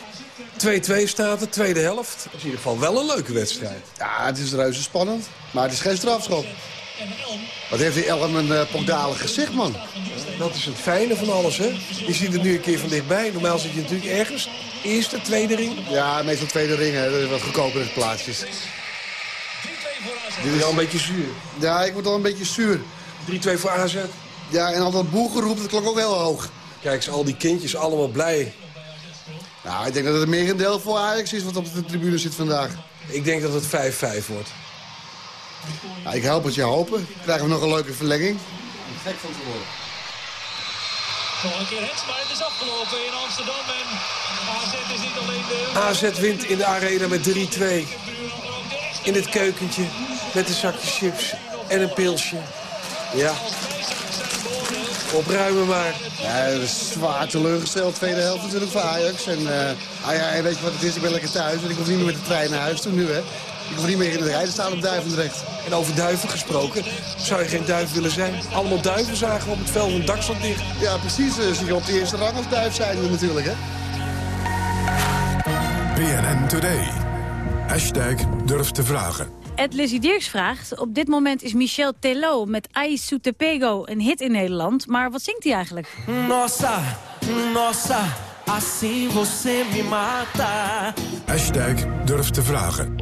2-2 staat de tweede helft. Dat is in ieder geval wel een leuke wedstrijd. Ja, het is reuze spannend. Maar het is geen strafschop. Wat heeft die Elm een uh, pokdalig gezicht, man. Dat is het fijne van alles, hè? Je ziet het nu een keer van dichtbij. Normaal zit je natuurlijk ergens. Eerste, tweede ring. Ja, meestal tweede ring, hè. Wat goedkopere plaatsjes. Dit is al een beetje zuur. Ja, ik word al een beetje zuur. 3-2 voor AZ. Ja, en al dat boelgeroep, dat klonk ook heel hoog. Kijk eens, al die kindjes allemaal blij. Nou, ik denk dat het meer een deel voor Ajax is wat op de tribune zit vandaag. Ik denk dat het 5-5 wordt. Nou, ik help het je hopen. Krijgen we nog een leuke verlenging. Gek van te worden. Nog een keer Hens, maar het is afgelopen in Amsterdam. En AZ is niet alleen de... AZ wint in de arena met 3-2. In het keukentje, met een zakje chips en een pilsje. Ja, opruimen maar. Ja, dat is zwaar teleurgesteld. Tweede helft natuurlijk voor Ajax. En, uh, ah ja, en weet je wat het is? Ik ben lekker thuis. En ik hoef niet meer met de trein naar huis toe nu, hè. Ik hoef niet meer in de rijden staan op Duivendrecht. En over duiven gesproken, zou je geen duif willen zijn? Allemaal duiven zagen we op het veld, een dak zat dicht. Ja, precies. Uh, zie je op de eerste rang als duif zijn we natuurlijk, hè. BNN Today. Hashtag durf te vragen. Ed Lizzie Dirks vraagt... op dit moment is Michel Tello met Ai Sutepego een hit in Nederland. Maar wat zingt hij eigenlijk? Nossa, nossa, assim você me mata. Hashtag durf te vragen.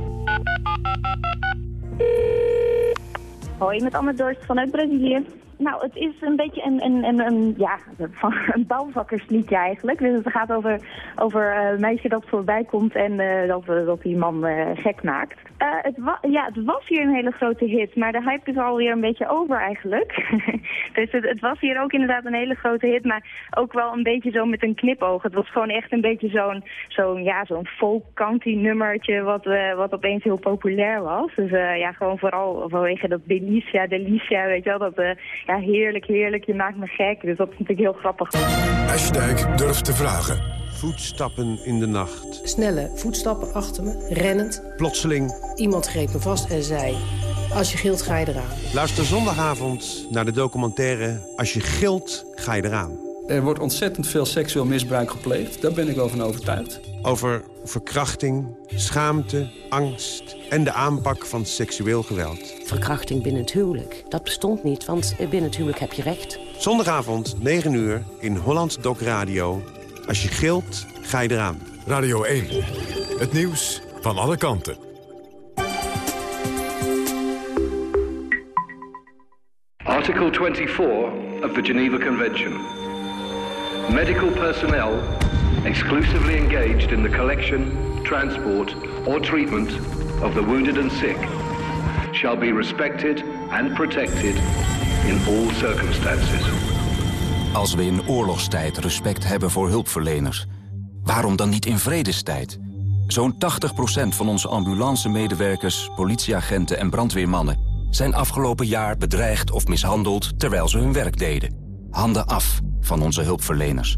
Hoi, met Anne Dorst vanuit Brazilië. Nou, het is een beetje een, een, een, een, ja, een bouwvakkersliedje eigenlijk. Dus het gaat over, over uh, een meisje dat voorbij komt en uh, dat, uh, dat die man gek maakt. het, ja, het was hier een hele grote hit, maar de hype is alweer een beetje over eigenlijk. dus het, het, was hier ook inderdaad een hele grote hit, maar ook wel een beetje zo met een knipoog. Het was gewoon echt een beetje zo'n zo'n ja, zo'n folk country nummertje wat, wat opeens heel populair was. Dus ja, gewoon vooral vanwege dat Delicia, Delicia, weet je wel, dat ja, heerlijk, heerlijk, je maakt me gek. Dus dat is natuurlijk heel grappig. Hashtag durf te vragen. Voetstappen in de nacht. Snelle voetstappen achter me, rennend. Plotseling. Iemand greep me vast en zei, als je gilt ga je eraan. Luister zondagavond naar de documentaire Als je gilt ga je eraan. Er wordt ontzettend veel seksueel misbruik gepleegd. Daar ben ik wel van overtuigd. Over verkrachting, schaamte, angst en de aanpak van seksueel geweld. Verkrachting binnen het huwelijk, dat bestond niet, want binnen het huwelijk heb je recht. Zondagavond, 9 uur, in Holland Doc Radio. Als je gilt, ga je eraan. Radio 1, het nieuws van alle kanten. Article 24 of the Geneva Convention. Medical personnel exclusively engaged in the collection, transport or treatment of the wounded and sick shall be respected and protected in all circumstances. Als we in oorlogstijd respect hebben voor hulpverleners, waarom dan niet in vredestijd? Zo'n 80% van onze ambulance-medewerkers, politieagenten en brandweermannen... zijn afgelopen jaar bedreigd of mishandeld terwijl ze hun werk deden. Handen af van onze hulpverleners.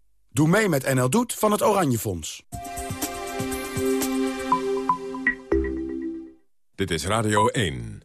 Doe mee met NL Doet van het Oranje Fonds. Dit is Radio 1.